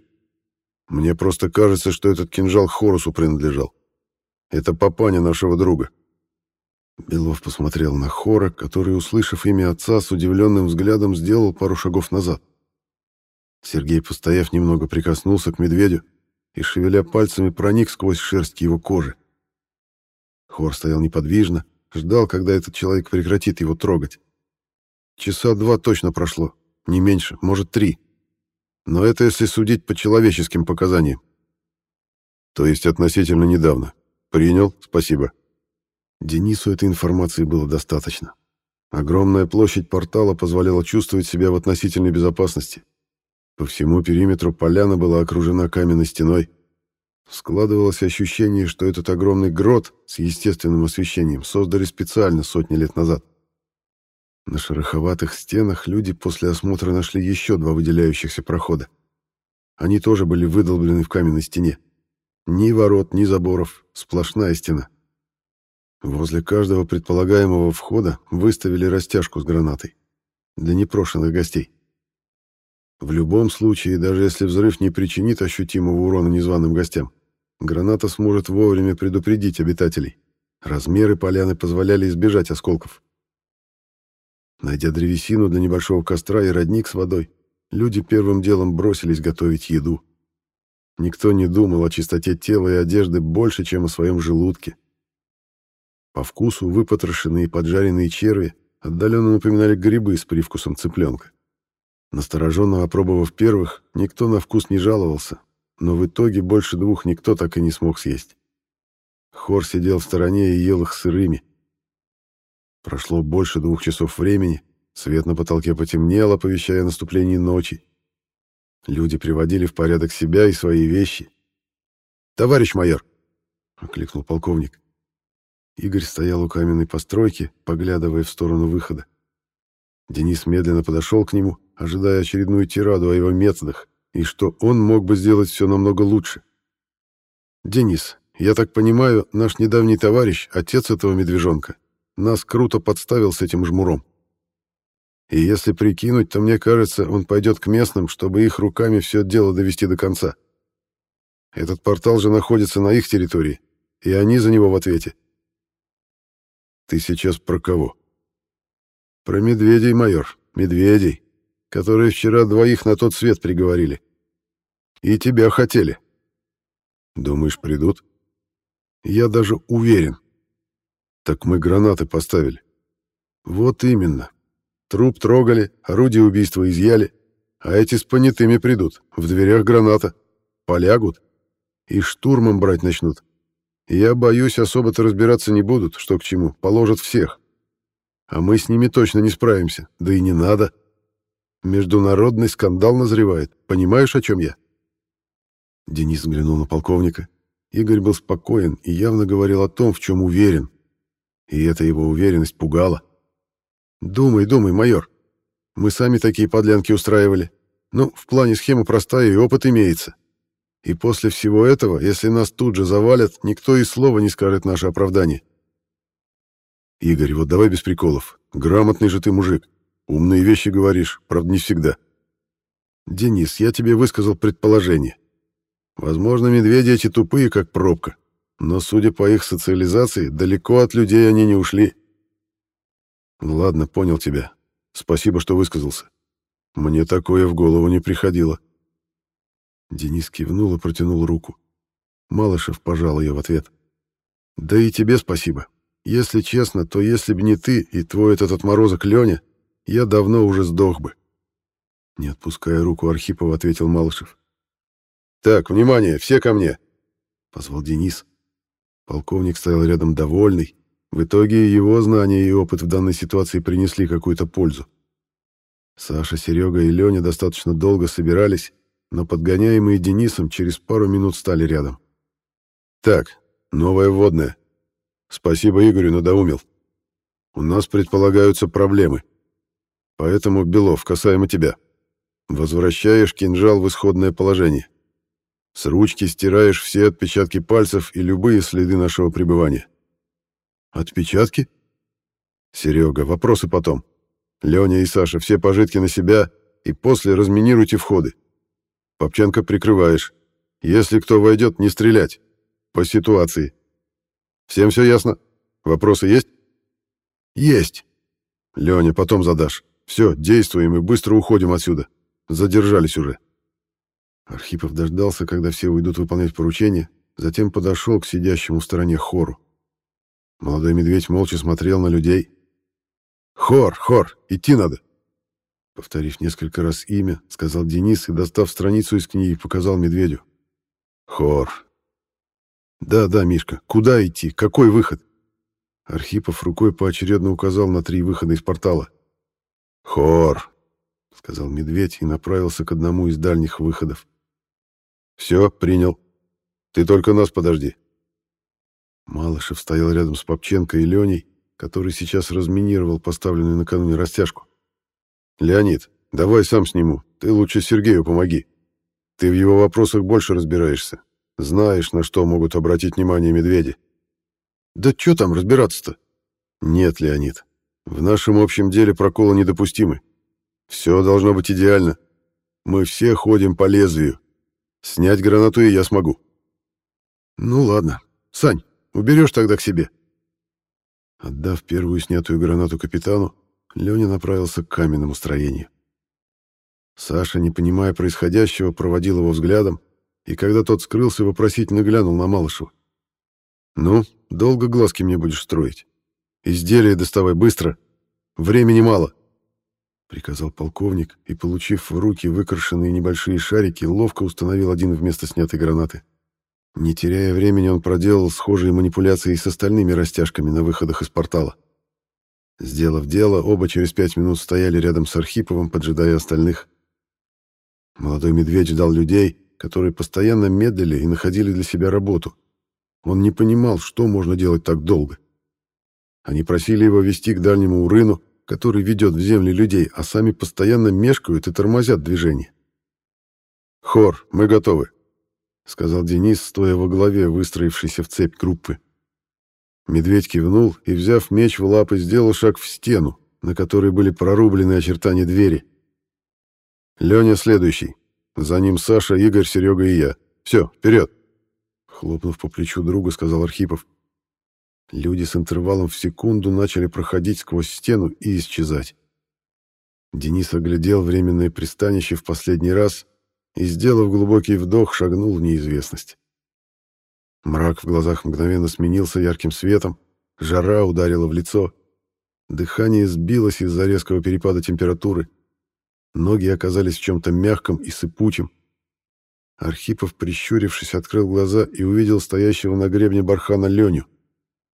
Мне просто кажется, что этот кинжал Хорусу принадлежал. Это папаня нашего друга. Белов посмотрел на Хора, который, услышав имя отца, с удивленным взглядом сделал пару шагов назад. Сергей, постояв немного, прикоснулся к медведю и, шевеля пальцами, проник сквозь шерсть его кожи. Хор стоял неподвижно, Ждал, когда этот человек прекратит его трогать. Часа два точно прошло, не меньше, может, три. Но это если судить по человеческим показаниям. То есть относительно недавно. Принял, спасибо. Денису этой информации было достаточно. Огромная площадь портала позволяла чувствовать себя в относительной безопасности. По всему периметру поляна была окружена каменной стеной. Складывалось ощущение, что этот огромный грот с естественным освещением создали специально сотни лет назад. На шероховатых стенах люди после осмотра нашли еще два выделяющихся прохода. Они тоже были выдолблены в каменной стене. Ни ворот, ни заборов, сплошная стена. Возле каждого предполагаемого входа выставили растяжку с гранатой. Для непрошенных гостей. В любом случае, даже если взрыв не причинит ощутимого урона незваным гостям, граната сможет вовремя предупредить обитателей. Размеры поляны позволяли избежать осколков. Найдя древесину для небольшого костра и родник с водой, люди первым делом бросились готовить еду. Никто не думал о чистоте тела и одежды больше, чем о своем желудке. По вкусу выпотрошенные и поджаренные черви отдаленно напоминали грибы с привкусом цыпленка. Настороженно опробовав первых, никто на вкус не жаловался, но в итоге больше двух никто так и не смог съесть. Хор сидел в стороне и ел их сырыми. Прошло больше двух часов времени, свет на потолке потемнел, оповещая о наступлении ночи. Люди приводили в порядок себя и свои вещи. «Товарищ майор!» — окликнул полковник. Игорь стоял у каменной постройки, поглядывая в сторону выхода. Денис медленно подошел к нему, ожидая очередную тираду о его методах, и что он мог бы сделать все намного лучше. «Денис, я так понимаю, наш недавний товарищ, отец этого медвежонка, нас круто подставил с этим жмуром. И если прикинуть, то мне кажется, он пойдет к местным, чтобы их руками все дело довести до конца. Этот портал же находится на их территории, и они за него в ответе». «Ты сейчас про кого?» Про медведей, майор, медведей, которые вчера двоих на тот свет приговорили. И тебя хотели. Думаешь, придут? Я даже уверен. Так мы гранаты поставили. Вот именно. Труп трогали, орудие убийства изъяли, а эти с понятыми придут, в дверях граната. Полягут и штурмом брать начнут. Я боюсь, особо-то разбираться не будут, что к чему, положат всех. А мы с ними точно не справимся. Да и не надо. Международный скандал назревает. Понимаешь, о чем я?» Денис взглянул на полковника. Игорь был спокоен и явно говорил о том, в чем уверен. И эта его уверенность пугала. «Думай, думай, майор. Мы сами такие подлянки устраивали. Ну, в плане схема простая и опыт имеется. И после всего этого, если нас тут же завалят, никто и слова не скажет наше оправдание. Игорь, вот давай без приколов. Грамотный же ты мужик. Умные вещи говоришь, правда, не всегда. Денис, я тебе высказал предположение. Возможно, медведи эти тупые, как пробка. Но, судя по их социализации, далеко от людей они не ушли. Ладно, понял тебя. Спасибо, что высказался. Мне такое в голову не приходило. Денис кивнул и протянул руку. Малышев пожал ее в ответ. Да и тебе спасибо. Если честно, то если бы не ты и твой этот отморозок Леня, я давно уже сдох бы. Не отпуская руку Архипова, ответил Малышев. «Так, внимание, все ко мне!» — позвал Денис. Полковник стоял рядом довольный. В итоге его знания и опыт в данной ситуации принесли какую-то пользу. Саша, Серега и Леня достаточно долго собирались, но подгоняемые Денисом через пару минут стали рядом. «Так, новая вводная. Спасибо Игорю, надоумил. У нас предполагаются проблемы. Поэтому, Белов, касаемо тебя. Возвращаешь кинжал в исходное положение. С ручки стираешь все отпечатки пальцев и любые следы нашего пребывания. Отпечатки? Серега, вопросы потом. Леня и Саша, все пожитки на себя, и после разминируйте входы. Попченко прикрываешь. Если кто войдет, не стрелять. По ситуации. Всем все ясно? Вопросы есть? Есть. Леня, потом задашь. Все, действуем и быстро уходим отсюда. Задержались уже. Архипов дождался, когда все уйдут выполнять поручение, затем подошел к сидящему в стороне хору. Молодой медведь молча смотрел на людей. «Хор, хор, идти надо!» Повторив несколько раз имя, сказал Денис и, достав страницу из книги, показал медведю. «Хор, «Да, да, Мишка, куда идти? Какой выход?» Архипов рукой поочередно указал на три выхода из портала. «Хор», — сказал медведь и направился к одному из дальних выходов. «Все, принял. Ты только нас подожди. Малышев стоял рядом с Попченко и Леней, который сейчас разминировал поставленную накануне растяжку. «Леонид, давай сам сниму. Ты лучше Сергею помоги. Ты в его вопросах больше разбираешься. Знаешь, на что могут обратить внимание медведи». «Да что там разбираться-то?» «Нет, Леонид. В нашем общем деле проколы недопустимы. Все должно быть идеально. Мы все ходим по лезвию. Снять гранату и я смогу». «Ну ладно. Сань, уберешь тогда к себе». Отдав первую снятую гранату капитану, Леня направился к каменному строению. Саша, не понимая происходящего, проводил его взглядом, и когда тот скрылся, вопросительно глянул на Малышева. «Ну, долго глазки мне будешь строить? Изделие доставай быстро. Времени мало», — приказал полковник, и, получив в руки выкрашенные небольшие шарики, ловко установил один вместо снятой гранаты. Не теряя времени, он проделал схожие манипуляции с остальными растяжками на выходах из портала. Сделав дело, оба через пять минут стояли рядом с Архиповым, поджидая остальных. Молодой медведь ждал людей, которые постоянно медлили и находили для себя работу. Он не понимал, что можно делать так долго. Они просили его вести к дальнему урыну, который ведет в земли людей, а сами постоянно мешкают и тормозят движение. «Хор, мы готовы», — сказал Денис, стоя во главе выстроившейся в цепь группы. Медведь кивнул и, взяв меч в лапы, сделал шаг в стену, на которой были прорублены очертания двери. «Леня следующий. За ним Саша, Игорь, Серега и я. Все, вперед!» Хлопнув по плечу друга, сказал Архипов. Люди с интервалом в секунду начали проходить сквозь стену и исчезать. Денис оглядел временное пристанище в последний раз и, сделав глубокий вдох, шагнул в неизвестность. Мрак в глазах мгновенно сменился ярким светом, жара ударила в лицо, дыхание сбилось из-за резкого перепада температуры, ноги оказались в чем-то мягком и сыпучем. Архипов, прищурившись, открыл глаза и увидел стоящего на гребне бархана Леню.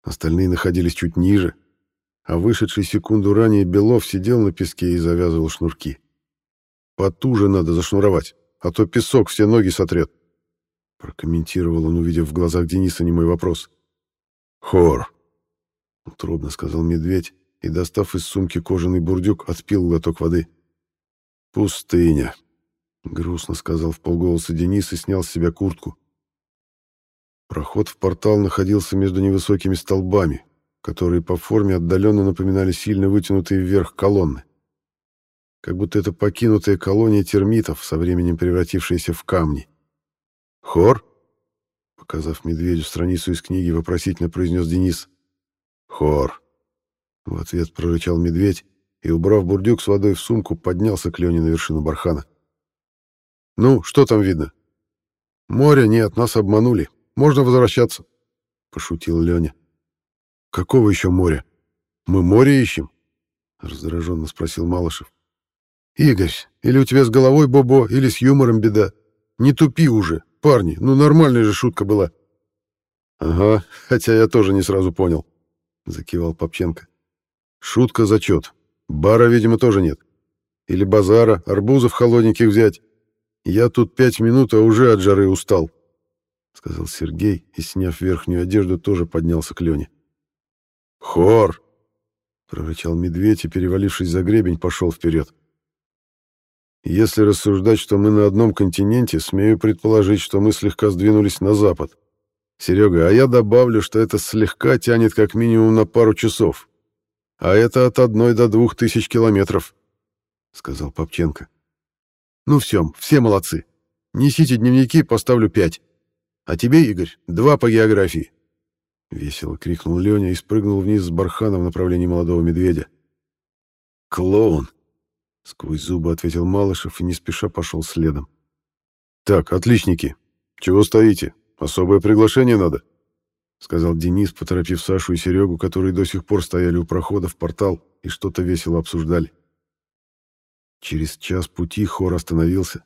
Остальные находились чуть ниже, а вышедший секунду ранее Белов сидел на песке и завязывал шнурки. «Потуже надо зашнуровать, а то песок все ноги сотрет», Прокомментировал он, увидев в глазах Дениса немой вопрос. «Хор!» — утробно сказал медведь и, достав из сумки кожаный бурдюк, отпил глоток воды. «Пустыня!» — грустно сказал в полголоса Денис и снял с себя куртку. Проход в портал находился между невысокими столбами, которые по форме отдаленно напоминали сильно вытянутые вверх колонны. Как будто это покинутая колония термитов, со временем превратившаяся в камни. «Хор?» Показав медведю страницу из книги, вопросительно произнес Денис. «Хор!» В ответ прорычал медведь и, убрав бурдюк с водой в сумку, поднялся к Лене на вершину бархана. «Ну, что там видно?» «Море нет, нас обманули. Можно возвращаться», — пошутил Леня. «Какого еще моря? Мы море ищем?» — раздраженно спросил Малышев. «Игорь, или у тебя с головой бобо, или с юмором беда. Не тупи уже. Парни, ну нормальная же шутка была. Ага, хотя я тоже не сразу понял, закивал Попченко. Шутка зачет. Бара, видимо, тоже нет. Или базара, арбузов холодненьких взять. Я тут пять минут, а уже от жары устал, сказал Сергей и, сняв верхнюю одежду, тоже поднялся к Лене. Хор! прорычал медведь и, перевалившись за гребень, пошел вперед. Если рассуждать, что мы на одном континенте, смею предположить, что мы слегка сдвинулись на запад. Серега, а я добавлю, что это слегка тянет как минимум на пару часов. А это от одной до двух тысяч километров, — сказал Попченко. Ну все, все молодцы. Несите дневники, поставлю пять. А тебе, Игорь, два по географии. Весело крикнул Леня и спрыгнул вниз с бархана в направлении молодого медведя. «Клоун!» Сквозь зубы ответил Малышев и не спеша пошел следом. «Так, отличники. Чего стоите? Особое приглашение надо?» Сказал Денис, поторопив Сашу и Серегу, которые до сих пор стояли у прохода в портал и что-то весело обсуждали. Через час пути хор остановился.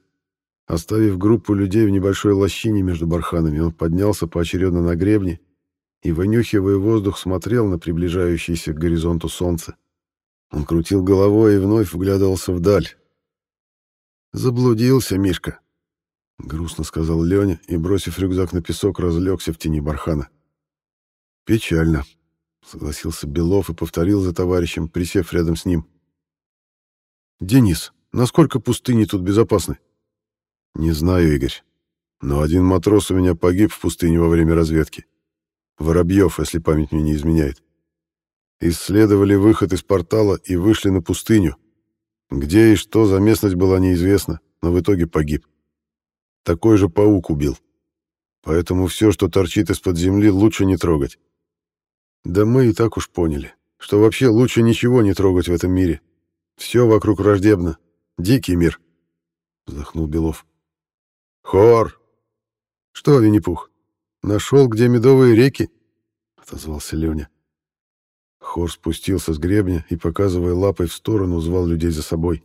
Оставив группу людей в небольшой лощине между барханами, он поднялся поочередно на гребни и, вынюхивая воздух, смотрел на приближающееся к горизонту солнце. Он крутил головой и вновь вглядывался вдаль. Заблудился Мишка. — грустно сказал Леня и, бросив рюкзак на песок, разлегся в тени бархана. «Печально», — согласился Белов и повторил за товарищем, присев рядом с ним. «Денис, насколько пустыни тут безопасны?» «Не знаю, Игорь, но один матрос у меня погиб в пустыне во время разведки. Воробьев, если память мне не изменяет. Исследовали выход из портала и вышли на пустыню. Где и что за местность была неизвестно, но в итоге погиб. Такой же паук убил. Поэтому все, что торчит из-под земли, лучше не трогать. Да мы и так уж поняли, что вообще лучше ничего не трогать в этом мире. Все вокруг враждебно. Дикий мир. Вздохнул Белов. Хор! Что, Винни-Пух, нашел, где медовые реки? Отозвался Леня. Хор спустился с гребня и, показывая лапой в сторону, звал людей за собой.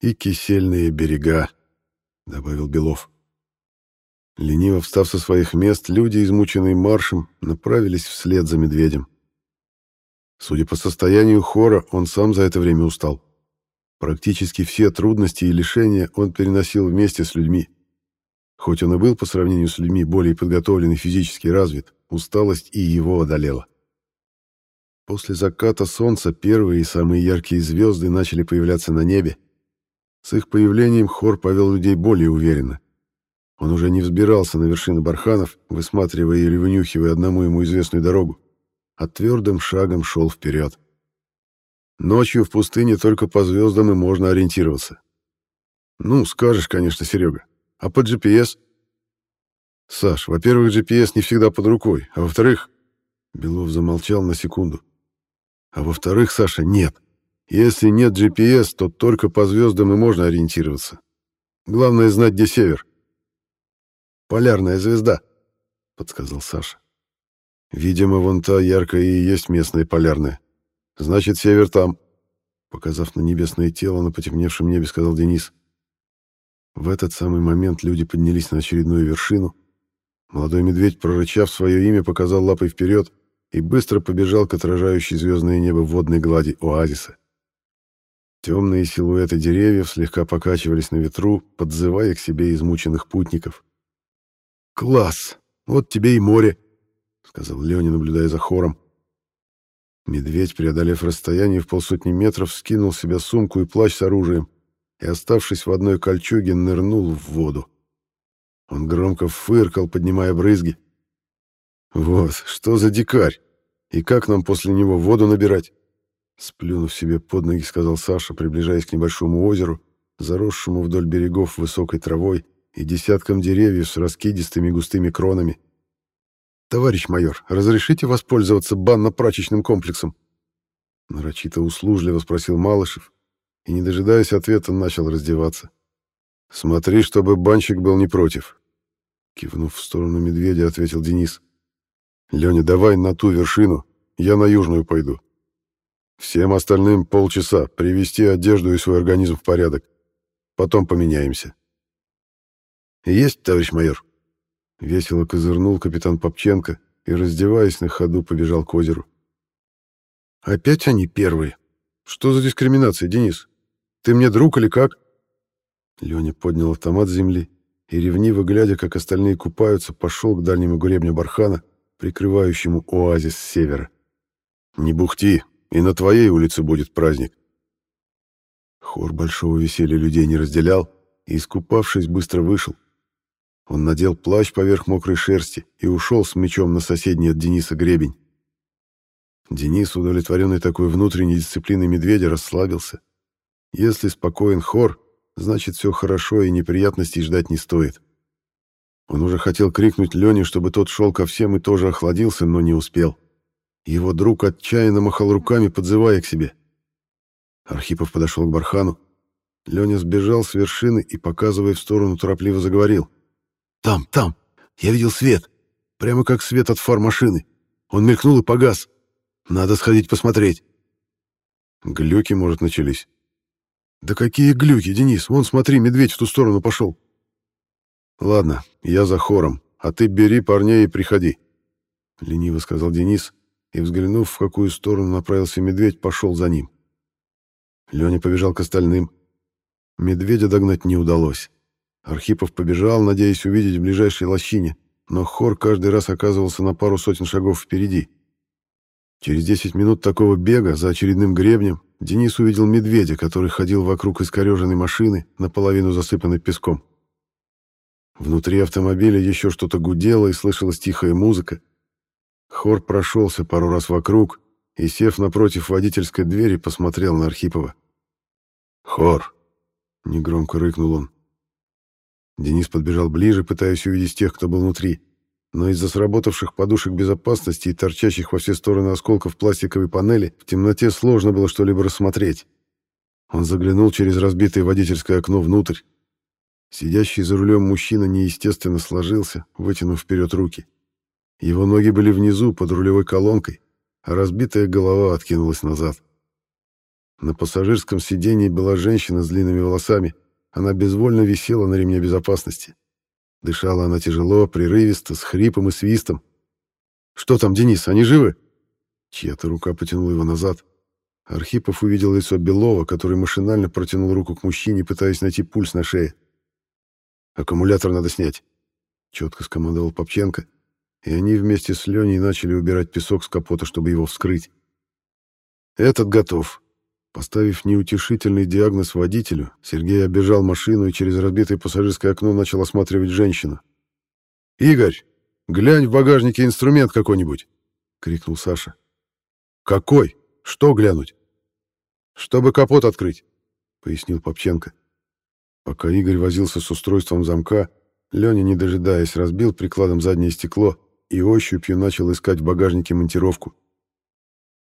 «И кисельные берега», — добавил Белов. Лениво встав со своих мест, люди, измученные маршем, направились вслед за медведем. Судя по состоянию хора, он сам за это время устал. Практически все трудности и лишения он переносил вместе с людьми. Хоть он и был по сравнению с людьми более подготовлен и физически развит, усталость и его одолела. После заката солнца первые и самые яркие звезды начали появляться на небе. С их появлением хор повел людей более уверенно. Он уже не взбирался на вершины барханов, высматривая или вынюхивая одному ему известную дорогу, а твердым шагом шел вперед. Ночью в пустыне только по звездам и можно ориентироваться. Ну, скажешь, конечно, Серега. А по GPS? Саш, во-первых, GPS не всегда под рукой, а во-вторых... Белов замолчал на секунду. А во-вторых, Саша, нет. Если нет GPS, то только по звездам и можно ориентироваться. Главное знать, где север. Полярная звезда, подсказал Саша. Видимо, вон та яркая и есть местная полярная. Значит, север там. Показав на небесное тело на потемневшем небе, сказал Денис. В этот самый момент люди поднялись на очередную вершину. Молодой медведь, прорычав свое имя, показал лапой вперед, и быстро побежал к отражающей звездное небо водной глади оазиса. Темные силуэты деревьев слегка покачивались на ветру, подзывая к себе измученных путников. «Класс! Вот тебе и море!» — сказал Леня, наблюдая за хором. Медведь, преодолев расстояние в полсотни метров, скинул с себя сумку и плащ с оружием и, оставшись в одной кольчуге, нырнул в воду. Он громко фыркал, поднимая брызги. Вот, что за дикарь? И как нам после него воду набирать? Сплюнув себе под ноги, сказал Саша, приближаясь к небольшому озеру, заросшему вдоль берегов высокой травой и десяткам деревьев с раскидистыми густыми кронами. «Товарищ майор, разрешите воспользоваться банно-прачечным комплексом?» Нарочито услужливо спросил Малышев и, не дожидаясь ответа, начал раздеваться. «Смотри, чтобы банщик был не против», — кивнув в сторону медведя, ответил Денис. Леня, давай на ту вершину, я на южную пойду. Всем остальным полчаса привести одежду и свой организм в порядок. Потом поменяемся. Есть, товарищ майор. Весело козырнул капитан Попченко и, раздеваясь на ходу, побежал к озеру. Опять они первые. Что за дискриминация, Денис? Ты мне друг или как? Леня поднял автомат с земли и, ревниво глядя, как остальные купаются, пошел к дальнему гребню бархана, прикрывающему оазис с севера. «Не бухти, и на твоей улице будет праздник». Хор большого веселья людей не разделял и, искупавшись, быстро вышел. Он надел плащ поверх мокрой шерсти и ушел с мечом на соседний от Дениса гребень. Денис, удовлетворенный такой внутренней дисциплиной медведя, расслабился. Если спокоен хор, значит, все хорошо и неприятностей ждать не стоит. Он уже хотел крикнуть Лене, чтобы тот шел ко всем и тоже охладился, но не успел. Его друг отчаянно махал руками, подзывая к себе. Архипов подошел к бархану. Леня сбежал с вершины и, показывая в сторону, торопливо заговорил. «Там, там! Я видел свет! Прямо как свет от фар машины. Он мелькнул и погас. Надо сходить посмотреть». «Глюки, может, начались?» «Да какие глюки, Денис? Вон, смотри, медведь в ту сторону пошел». «Ладно, я за хором, а ты бери парней и приходи», — лениво сказал Денис, и, взглянув, в какую сторону направился медведь, пошел за ним. Леня побежал к остальным. Медведя догнать не удалось. Архипов побежал, надеясь увидеть в ближайшей лощине, но хор каждый раз оказывался на пару сотен шагов впереди. Через 10 минут такого бега за очередным гребнем Денис увидел медведя, который ходил вокруг искореженной машины, наполовину засыпанной песком. Внутри автомобиля еще что-то гудело и слышалась тихая музыка. Хор прошелся пару раз вокруг и, сев напротив водительской двери, посмотрел на Архипова. «Хор!» — негромко рыкнул он. Денис подбежал ближе, пытаясь увидеть тех, кто был внутри но из-за сработавших подушек безопасности и торчащих во все стороны осколков пластиковой панели в темноте сложно было что-либо рассмотреть. Он заглянул через разбитое водительское окно внутрь. Сидящий за рулем мужчина неестественно сложился, вытянув вперед руки. Его ноги были внизу, под рулевой колонкой, а разбитая голова откинулась назад. На пассажирском сиденье была женщина с длинными волосами. Она безвольно висела на ремне безопасности. Дышала она тяжело, прерывисто, с хрипом и свистом. «Что там, Денис, они живы?» Чья-то рука потянула его назад. Архипов увидел лицо Белова, который машинально протянул руку к мужчине, пытаясь найти пульс на шее. «Аккумулятор надо снять», — четко скомандовал Попченко, и они вместе с Леней начали убирать песок с капота, чтобы его вскрыть. «Этот готов», Поставив неутешительный диагноз водителю, Сергей обежал машину и через разбитое пассажирское окно начал осматривать женщину. «Игорь, глянь в багажнике инструмент какой-нибудь!» — крикнул Саша. «Какой? Что глянуть?» «Чтобы капот открыть», — пояснил Попченко. Пока Игорь возился с устройством замка, Леня, не дожидаясь, разбил прикладом заднее стекло и ощупью начал искать в багажнике монтировку.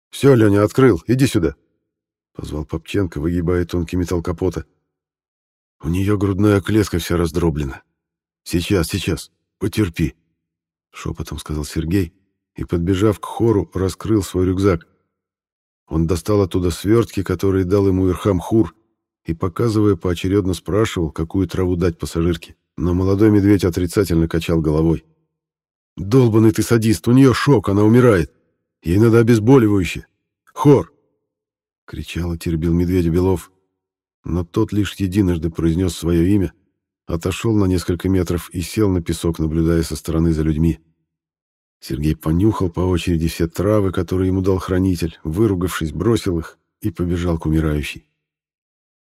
«Все, Леня, открыл, иди сюда», Позвал Попченко, выгибая тонкий металл капота. У нее грудная клетка вся раздроблена. Сейчас, сейчас, потерпи. Шепотом сказал Сергей и, подбежав к хору, раскрыл свой рюкзак. Он достал оттуда свертки, которые дал ему Ирхам Хур, и, показывая, поочередно спрашивал, какую траву дать пассажирке. Но молодой медведь отрицательно качал головой. «Долбанный ты садист, у нее шок, она умирает. Ей надо обезболивающее. Хор, — кричал и теребил медведя Белов. Но тот лишь единожды произнес свое имя, отошел на несколько метров и сел на песок, наблюдая со стороны за людьми. Сергей понюхал по очереди все травы, которые ему дал хранитель, выругавшись, бросил их и побежал к умирающей.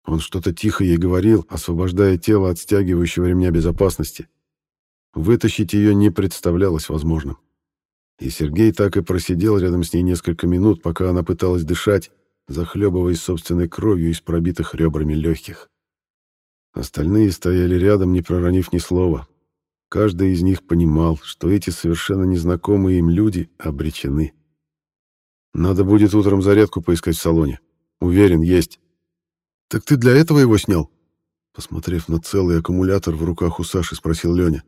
Он что-то тихо ей говорил, освобождая тело от стягивающего ремня безопасности. Вытащить ее не представлялось возможным. И Сергей так и просидел рядом с ней несколько минут, пока она пыталась дышать, захлебываясь собственной кровью из пробитых ребрами легких. Остальные стояли рядом, не проронив ни слова. Каждый из них понимал, что эти совершенно незнакомые им люди обречены. Надо будет утром зарядку поискать в салоне. Уверен, есть. Так ты для этого его снял? Посмотрев на целый аккумулятор в руках у Саши, спросил Леня.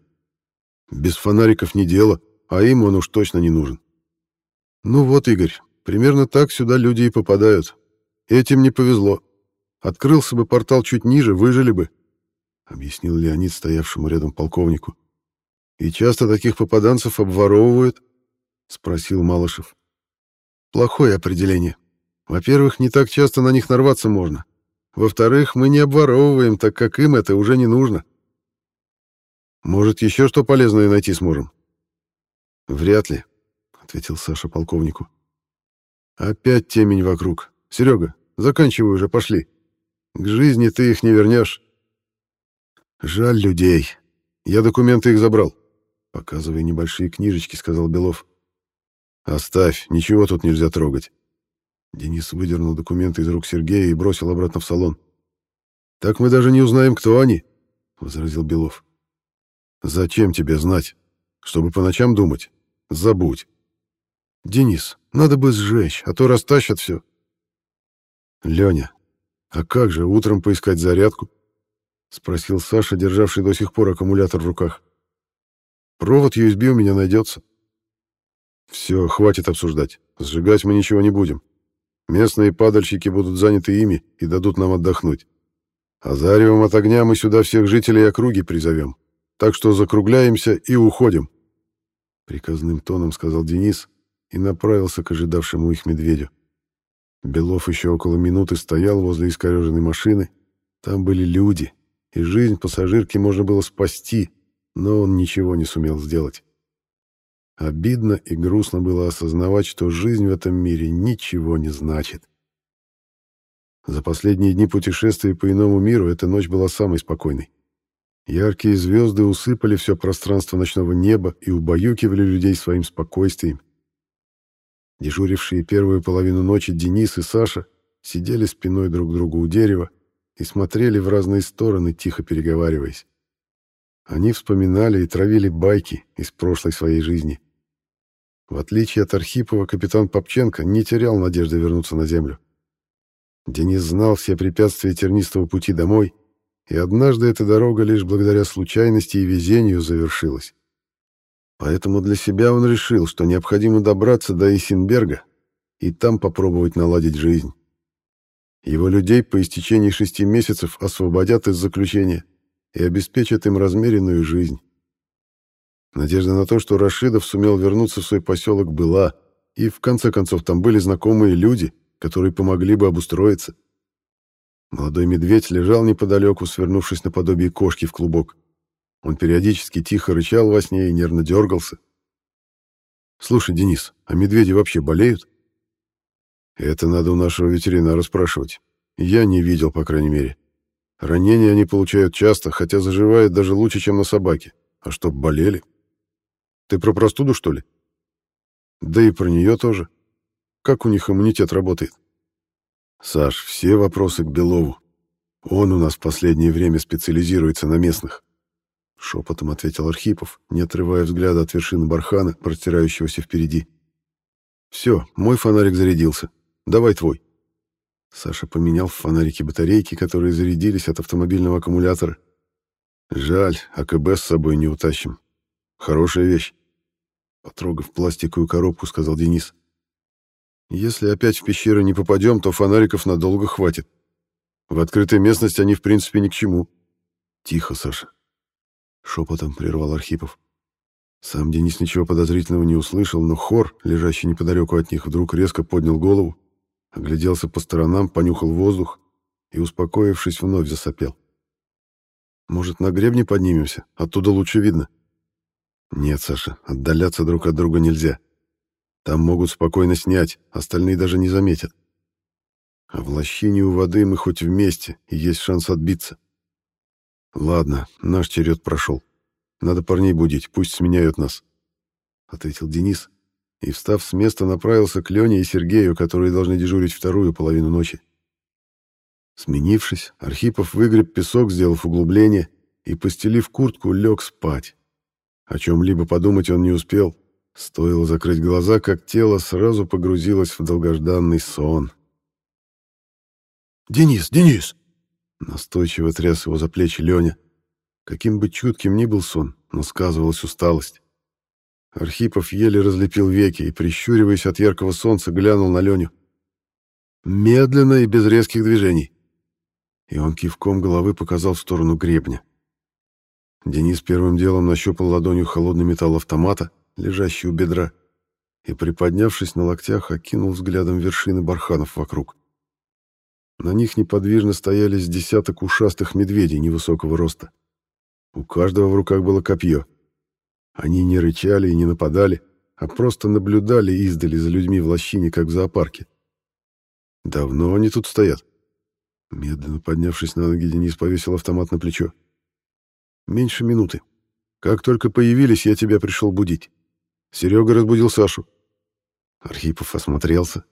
Без фонариков не дело, а им он уж точно не нужен. Ну вот, Игорь, Примерно так сюда люди и попадают. Этим не повезло. Открылся бы портал чуть ниже, выжили бы, — объяснил Леонид стоявшему рядом полковнику. — И часто таких попаданцев обворовывают? — спросил Малышев. — Плохое определение. Во-первых, не так часто на них нарваться можно. Во-вторых, мы не обворовываем, так как им это уже не нужно. Может, еще что полезное найти сможем? — Вряд ли, — ответил Саша полковнику. Опять темень вокруг. Серега, заканчивай уже, пошли. К жизни ты их не вернешь. Жаль людей. Я документы их забрал. Показывая небольшие книжечки, сказал Белов. Оставь, ничего тут нельзя трогать. Денис выдернул документы из рук Сергея и бросил обратно в салон. Так мы даже не узнаем, кто они, возразил Белов. Зачем тебе знать? Чтобы по ночам думать? Забудь. Денис, надо бы сжечь, а то растащат все. Леня, а как же утром поискать зарядку? Спросил Саша, державший до сих пор аккумулятор в руках. Провод USB у меня найдется. Все, хватит обсуждать. Сжигать мы ничего не будем. Местные падальщики будут заняты ими и дадут нам отдохнуть. А заревом от огня мы сюда всех жителей округи призовем. Так что закругляемся и уходим. Приказным тоном сказал Денис, и направился к ожидавшему их медведю. Белов еще около минуты стоял возле искореженной машины. Там были люди, и жизнь пассажирки можно было спасти, но он ничего не сумел сделать. Обидно и грустно было осознавать, что жизнь в этом мире ничего не значит. За последние дни путешествия по иному миру эта ночь была самой спокойной. Яркие звезды усыпали все пространство ночного неба и убаюкивали людей своим спокойствием. Дежурившие первую половину ночи Денис и Саша сидели спиной друг к другу у дерева и смотрели в разные стороны, тихо переговариваясь. Они вспоминали и травили байки из прошлой своей жизни. В отличие от Архипова, капитан Попченко не терял надежды вернуться на землю. Денис знал все препятствия тернистого пути домой, и однажды эта дорога лишь благодаря случайности и везению завершилась. Поэтому для себя он решил, что необходимо добраться до Исенберга и там попробовать наладить жизнь. Его людей по истечении шести месяцев освободят из заключения и обеспечат им размеренную жизнь. Надежда на то, что Рашидов сумел вернуться в свой поселок, была, и в конце концов там были знакомые люди, которые помогли бы обустроиться. Молодой медведь лежал неподалеку, свернувшись наподобие кошки в клубок. Он периодически тихо рычал во сне и нервно дергался. «Слушай, Денис, а медведи вообще болеют?» Это надо у нашего ветеринара спрашивать. Я не видел, по крайней мере. Ранения они получают часто, хотя заживают даже лучше, чем на собаке. А чтоб болели? Ты про простуду, что ли? Да и про нее тоже. Как у них иммунитет работает? Саш, все вопросы к Белову. Он у нас в последнее время специализируется на местных. Шепотом ответил Архипов, не отрывая взгляда от вершины бархана, простирающегося впереди. Все, мой фонарик зарядился. Давай твой. Саша поменял в фонарике батарейки, которые зарядились от автомобильного аккумулятора. Жаль, АКБ с собой не утащим. Хорошая вещь. Потрогав пластиковую коробку, сказал Денис. Если опять в пещеры не попадем, то фонариков надолго хватит. В открытой местности они в принципе ни к чему. Тихо, Саша. Шепотом прервал Архипов. Сам Денис ничего подозрительного не услышал, но хор, лежащий неподалеку от них, вдруг резко поднял голову огляделся по сторонам, понюхал воздух и, успокоившись, вновь засопел. «Может, на гребне поднимемся? Оттуда лучше видно». «Нет, Саша, отдаляться друг от друга нельзя. Там могут спокойно снять, остальные даже не заметят. А в лощине у воды мы хоть вместе, и есть шанс отбиться. Ладно, наш черед прошел. Надо парней будить, пусть сменяют нас», — ответил Денис и, встав с места, направился к Лене и Сергею, которые должны дежурить вторую половину ночи. Сменившись, Архипов выгреб песок, сделав углубление, и, постелив куртку, лег спать. О чем-либо подумать он не успел. Стоило закрыть глаза, как тело сразу погрузилось в долгожданный сон. «Денис, Денис!» Настойчиво тряс его за плечи Леня. Каким бы чутким ни был сон, но сказывалась усталость. Архипов еле разлепил веки и, прищуриваясь от яркого солнца, глянул на Леню. Медленно и без резких движений. И он кивком головы показал в сторону гребня. Денис первым делом нащупал ладонью холодный металл автомата, лежащий у бедра, и, приподнявшись на локтях, окинул взглядом вершины барханов вокруг. На них неподвижно стояли с десяток ушастых медведей невысокого роста. У каждого в руках было копье — они не рычали и не нападали, а просто наблюдали издали за людьми в лощине, как в зоопарке. Давно они тут стоят. Медленно поднявшись на ноги, Денис повесил автомат на плечо. Меньше минуты. Как только появились, я тебя пришел будить. Серега разбудил Сашу. Архипов осмотрелся.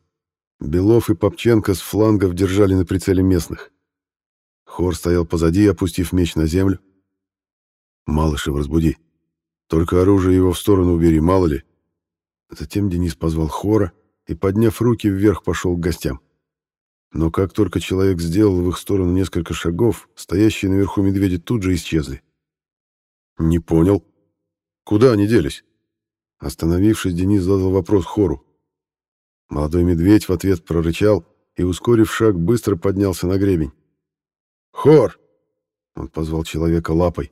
Белов и Попченко с флангов держали на прицеле местных. Хор стоял позади, опустив меч на землю. «Малышев, разбуди», только оружие его в сторону убери, мало ли. Затем Денис позвал хора и, подняв руки вверх, пошел к гостям. Но как только человек сделал в их сторону несколько шагов, стоящие наверху медведи тут же исчезли. «Не понял. Куда они делись?» Остановившись, Денис задал вопрос хору. Молодой медведь в ответ прорычал и, ускорив шаг, быстро поднялся на гребень. «Хор!» — он позвал человека лапой.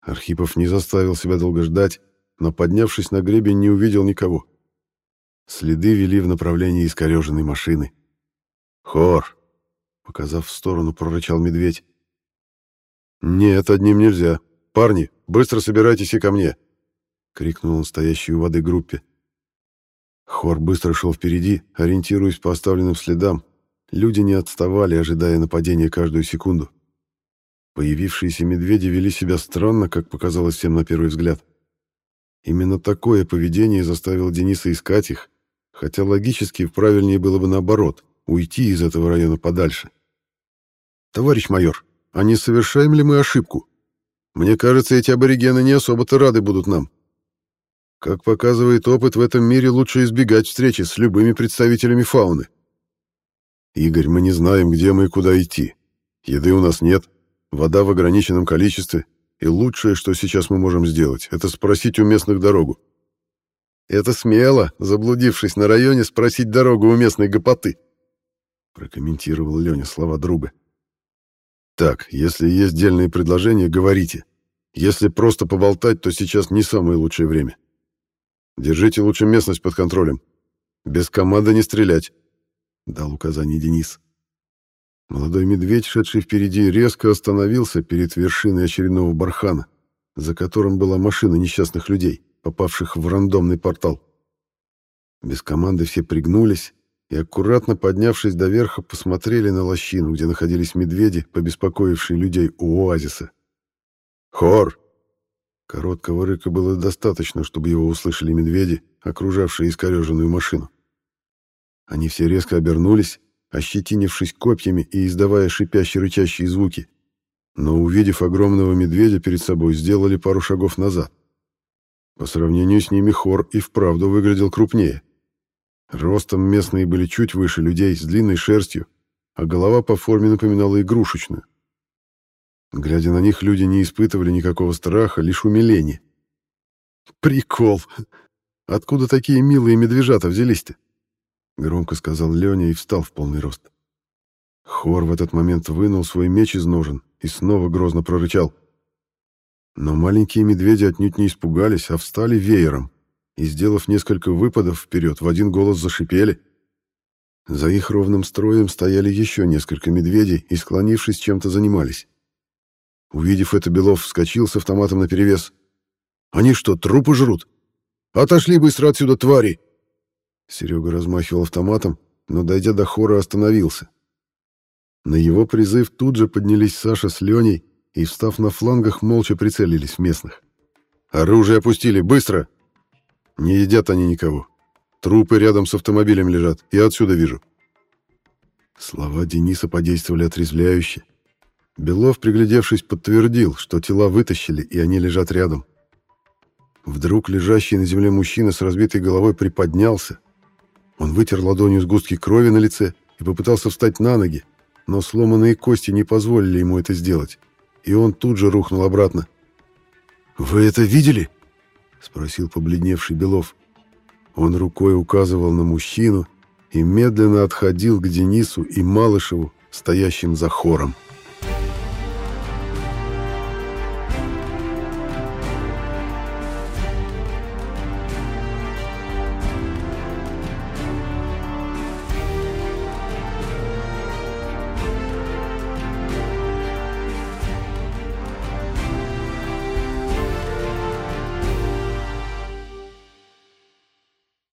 Архипов не заставил себя долго ждать, но, поднявшись на гребень, не увидел никого. Следы вели в направлении искореженной машины. «Хор!» — показав в сторону, прорычал медведь. «Нет, одним нельзя. Парни, быстро собирайтесь и ко мне!» — крикнул он стоящей у воды группе. Хор быстро шел впереди, ориентируясь по оставленным следам. Люди не отставали, ожидая нападения каждую секунду. Появившиеся медведи вели себя странно, как показалось всем на первый взгляд. Именно такое поведение заставило Дениса искать их, хотя логически правильнее было бы наоборот — уйти из этого района подальше. «Товарищ майор, а не совершаем ли мы ошибку? Мне кажется, эти аборигены не особо-то рады будут нам. Как показывает опыт, в этом мире лучше избегать встречи с любыми представителями фауны. Игорь, мы не знаем, где мы и куда идти. Еды у нас нет, вода в ограниченном количестве, и лучшее, что сейчас мы можем сделать, это спросить у местных дорогу. Это смело, заблудившись на районе, спросить дорогу у местной гопоты, прокомментировал Леня слова друга. Так, если есть дельные предложения, говорите. Если просто поболтать, то сейчас не самое лучшее время. Держите лучше местность под контролем. Без команды не стрелять, дал указание Денис. Молодой медведь, шедший впереди, резко остановился перед вершиной очередного бархана, за которым была машина несчастных людей, попавших в рандомный портал. Без команды все пригнулись и, аккуратно поднявшись до верха, посмотрели на лощину, где находились медведи, побеспокоившие людей у оазиса. «Хор!» Короткого рыка было достаточно, чтобы его услышали медведи, окружавшие искореженную машину. Они все резко обернулись ощетинившись копьями и издавая шипящие рычащие звуки, но, увидев огромного медведя перед собой, сделали пару шагов назад. По сравнению с ними хор и вправду выглядел крупнее. Ростом местные были чуть выше людей, с длинной шерстью, а голова по форме напоминала игрушечную. Глядя на них, люди не испытывали никакого страха, лишь умиление. «Прикол! Откуда такие милые медвежата взялись-то?» Громко сказал Леня и встал в полный рост. Хор в этот момент вынул свой меч из ножен и снова грозно прорычал. Но маленькие медведи отнюдь не испугались, а встали веером и, сделав несколько выпадов вперед, в один голос зашипели. За их ровным строем стояли еще несколько медведей и, склонившись, чем-то занимались. Увидев это, Белов вскочил с автоматом наперевес. «Они что, трупы жрут? Отошли быстро отсюда, твари!» Серега размахивал автоматом, но, дойдя до хора, остановился. На его призыв тут же поднялись Саша с Леней и, встав на флангах, молча прицелились в местных. «Оружие опустили! Быстро!» «Не едят они никого. Трупы рядом с автомобилем лежат. Я отсюда вижу». Слова Дениса подействовали отрезвляюще. Белов, приглядевшись, подтвердил, что тела вытащили, и они лежат рядом. Вдруг лежащий на земле мужчина с разбитой головой приподнялся, он вытер ладонью сгустки крови на лице и попытался встать на ноги, но сломанные кости не позволили ему это сделать, и он тут же рухнул обратно. «Вы это видели?» — спросил побледневший Белов. Он рукой указывал на мужчину и медленно отходил к Денису и Малышеву, стоящим за хором.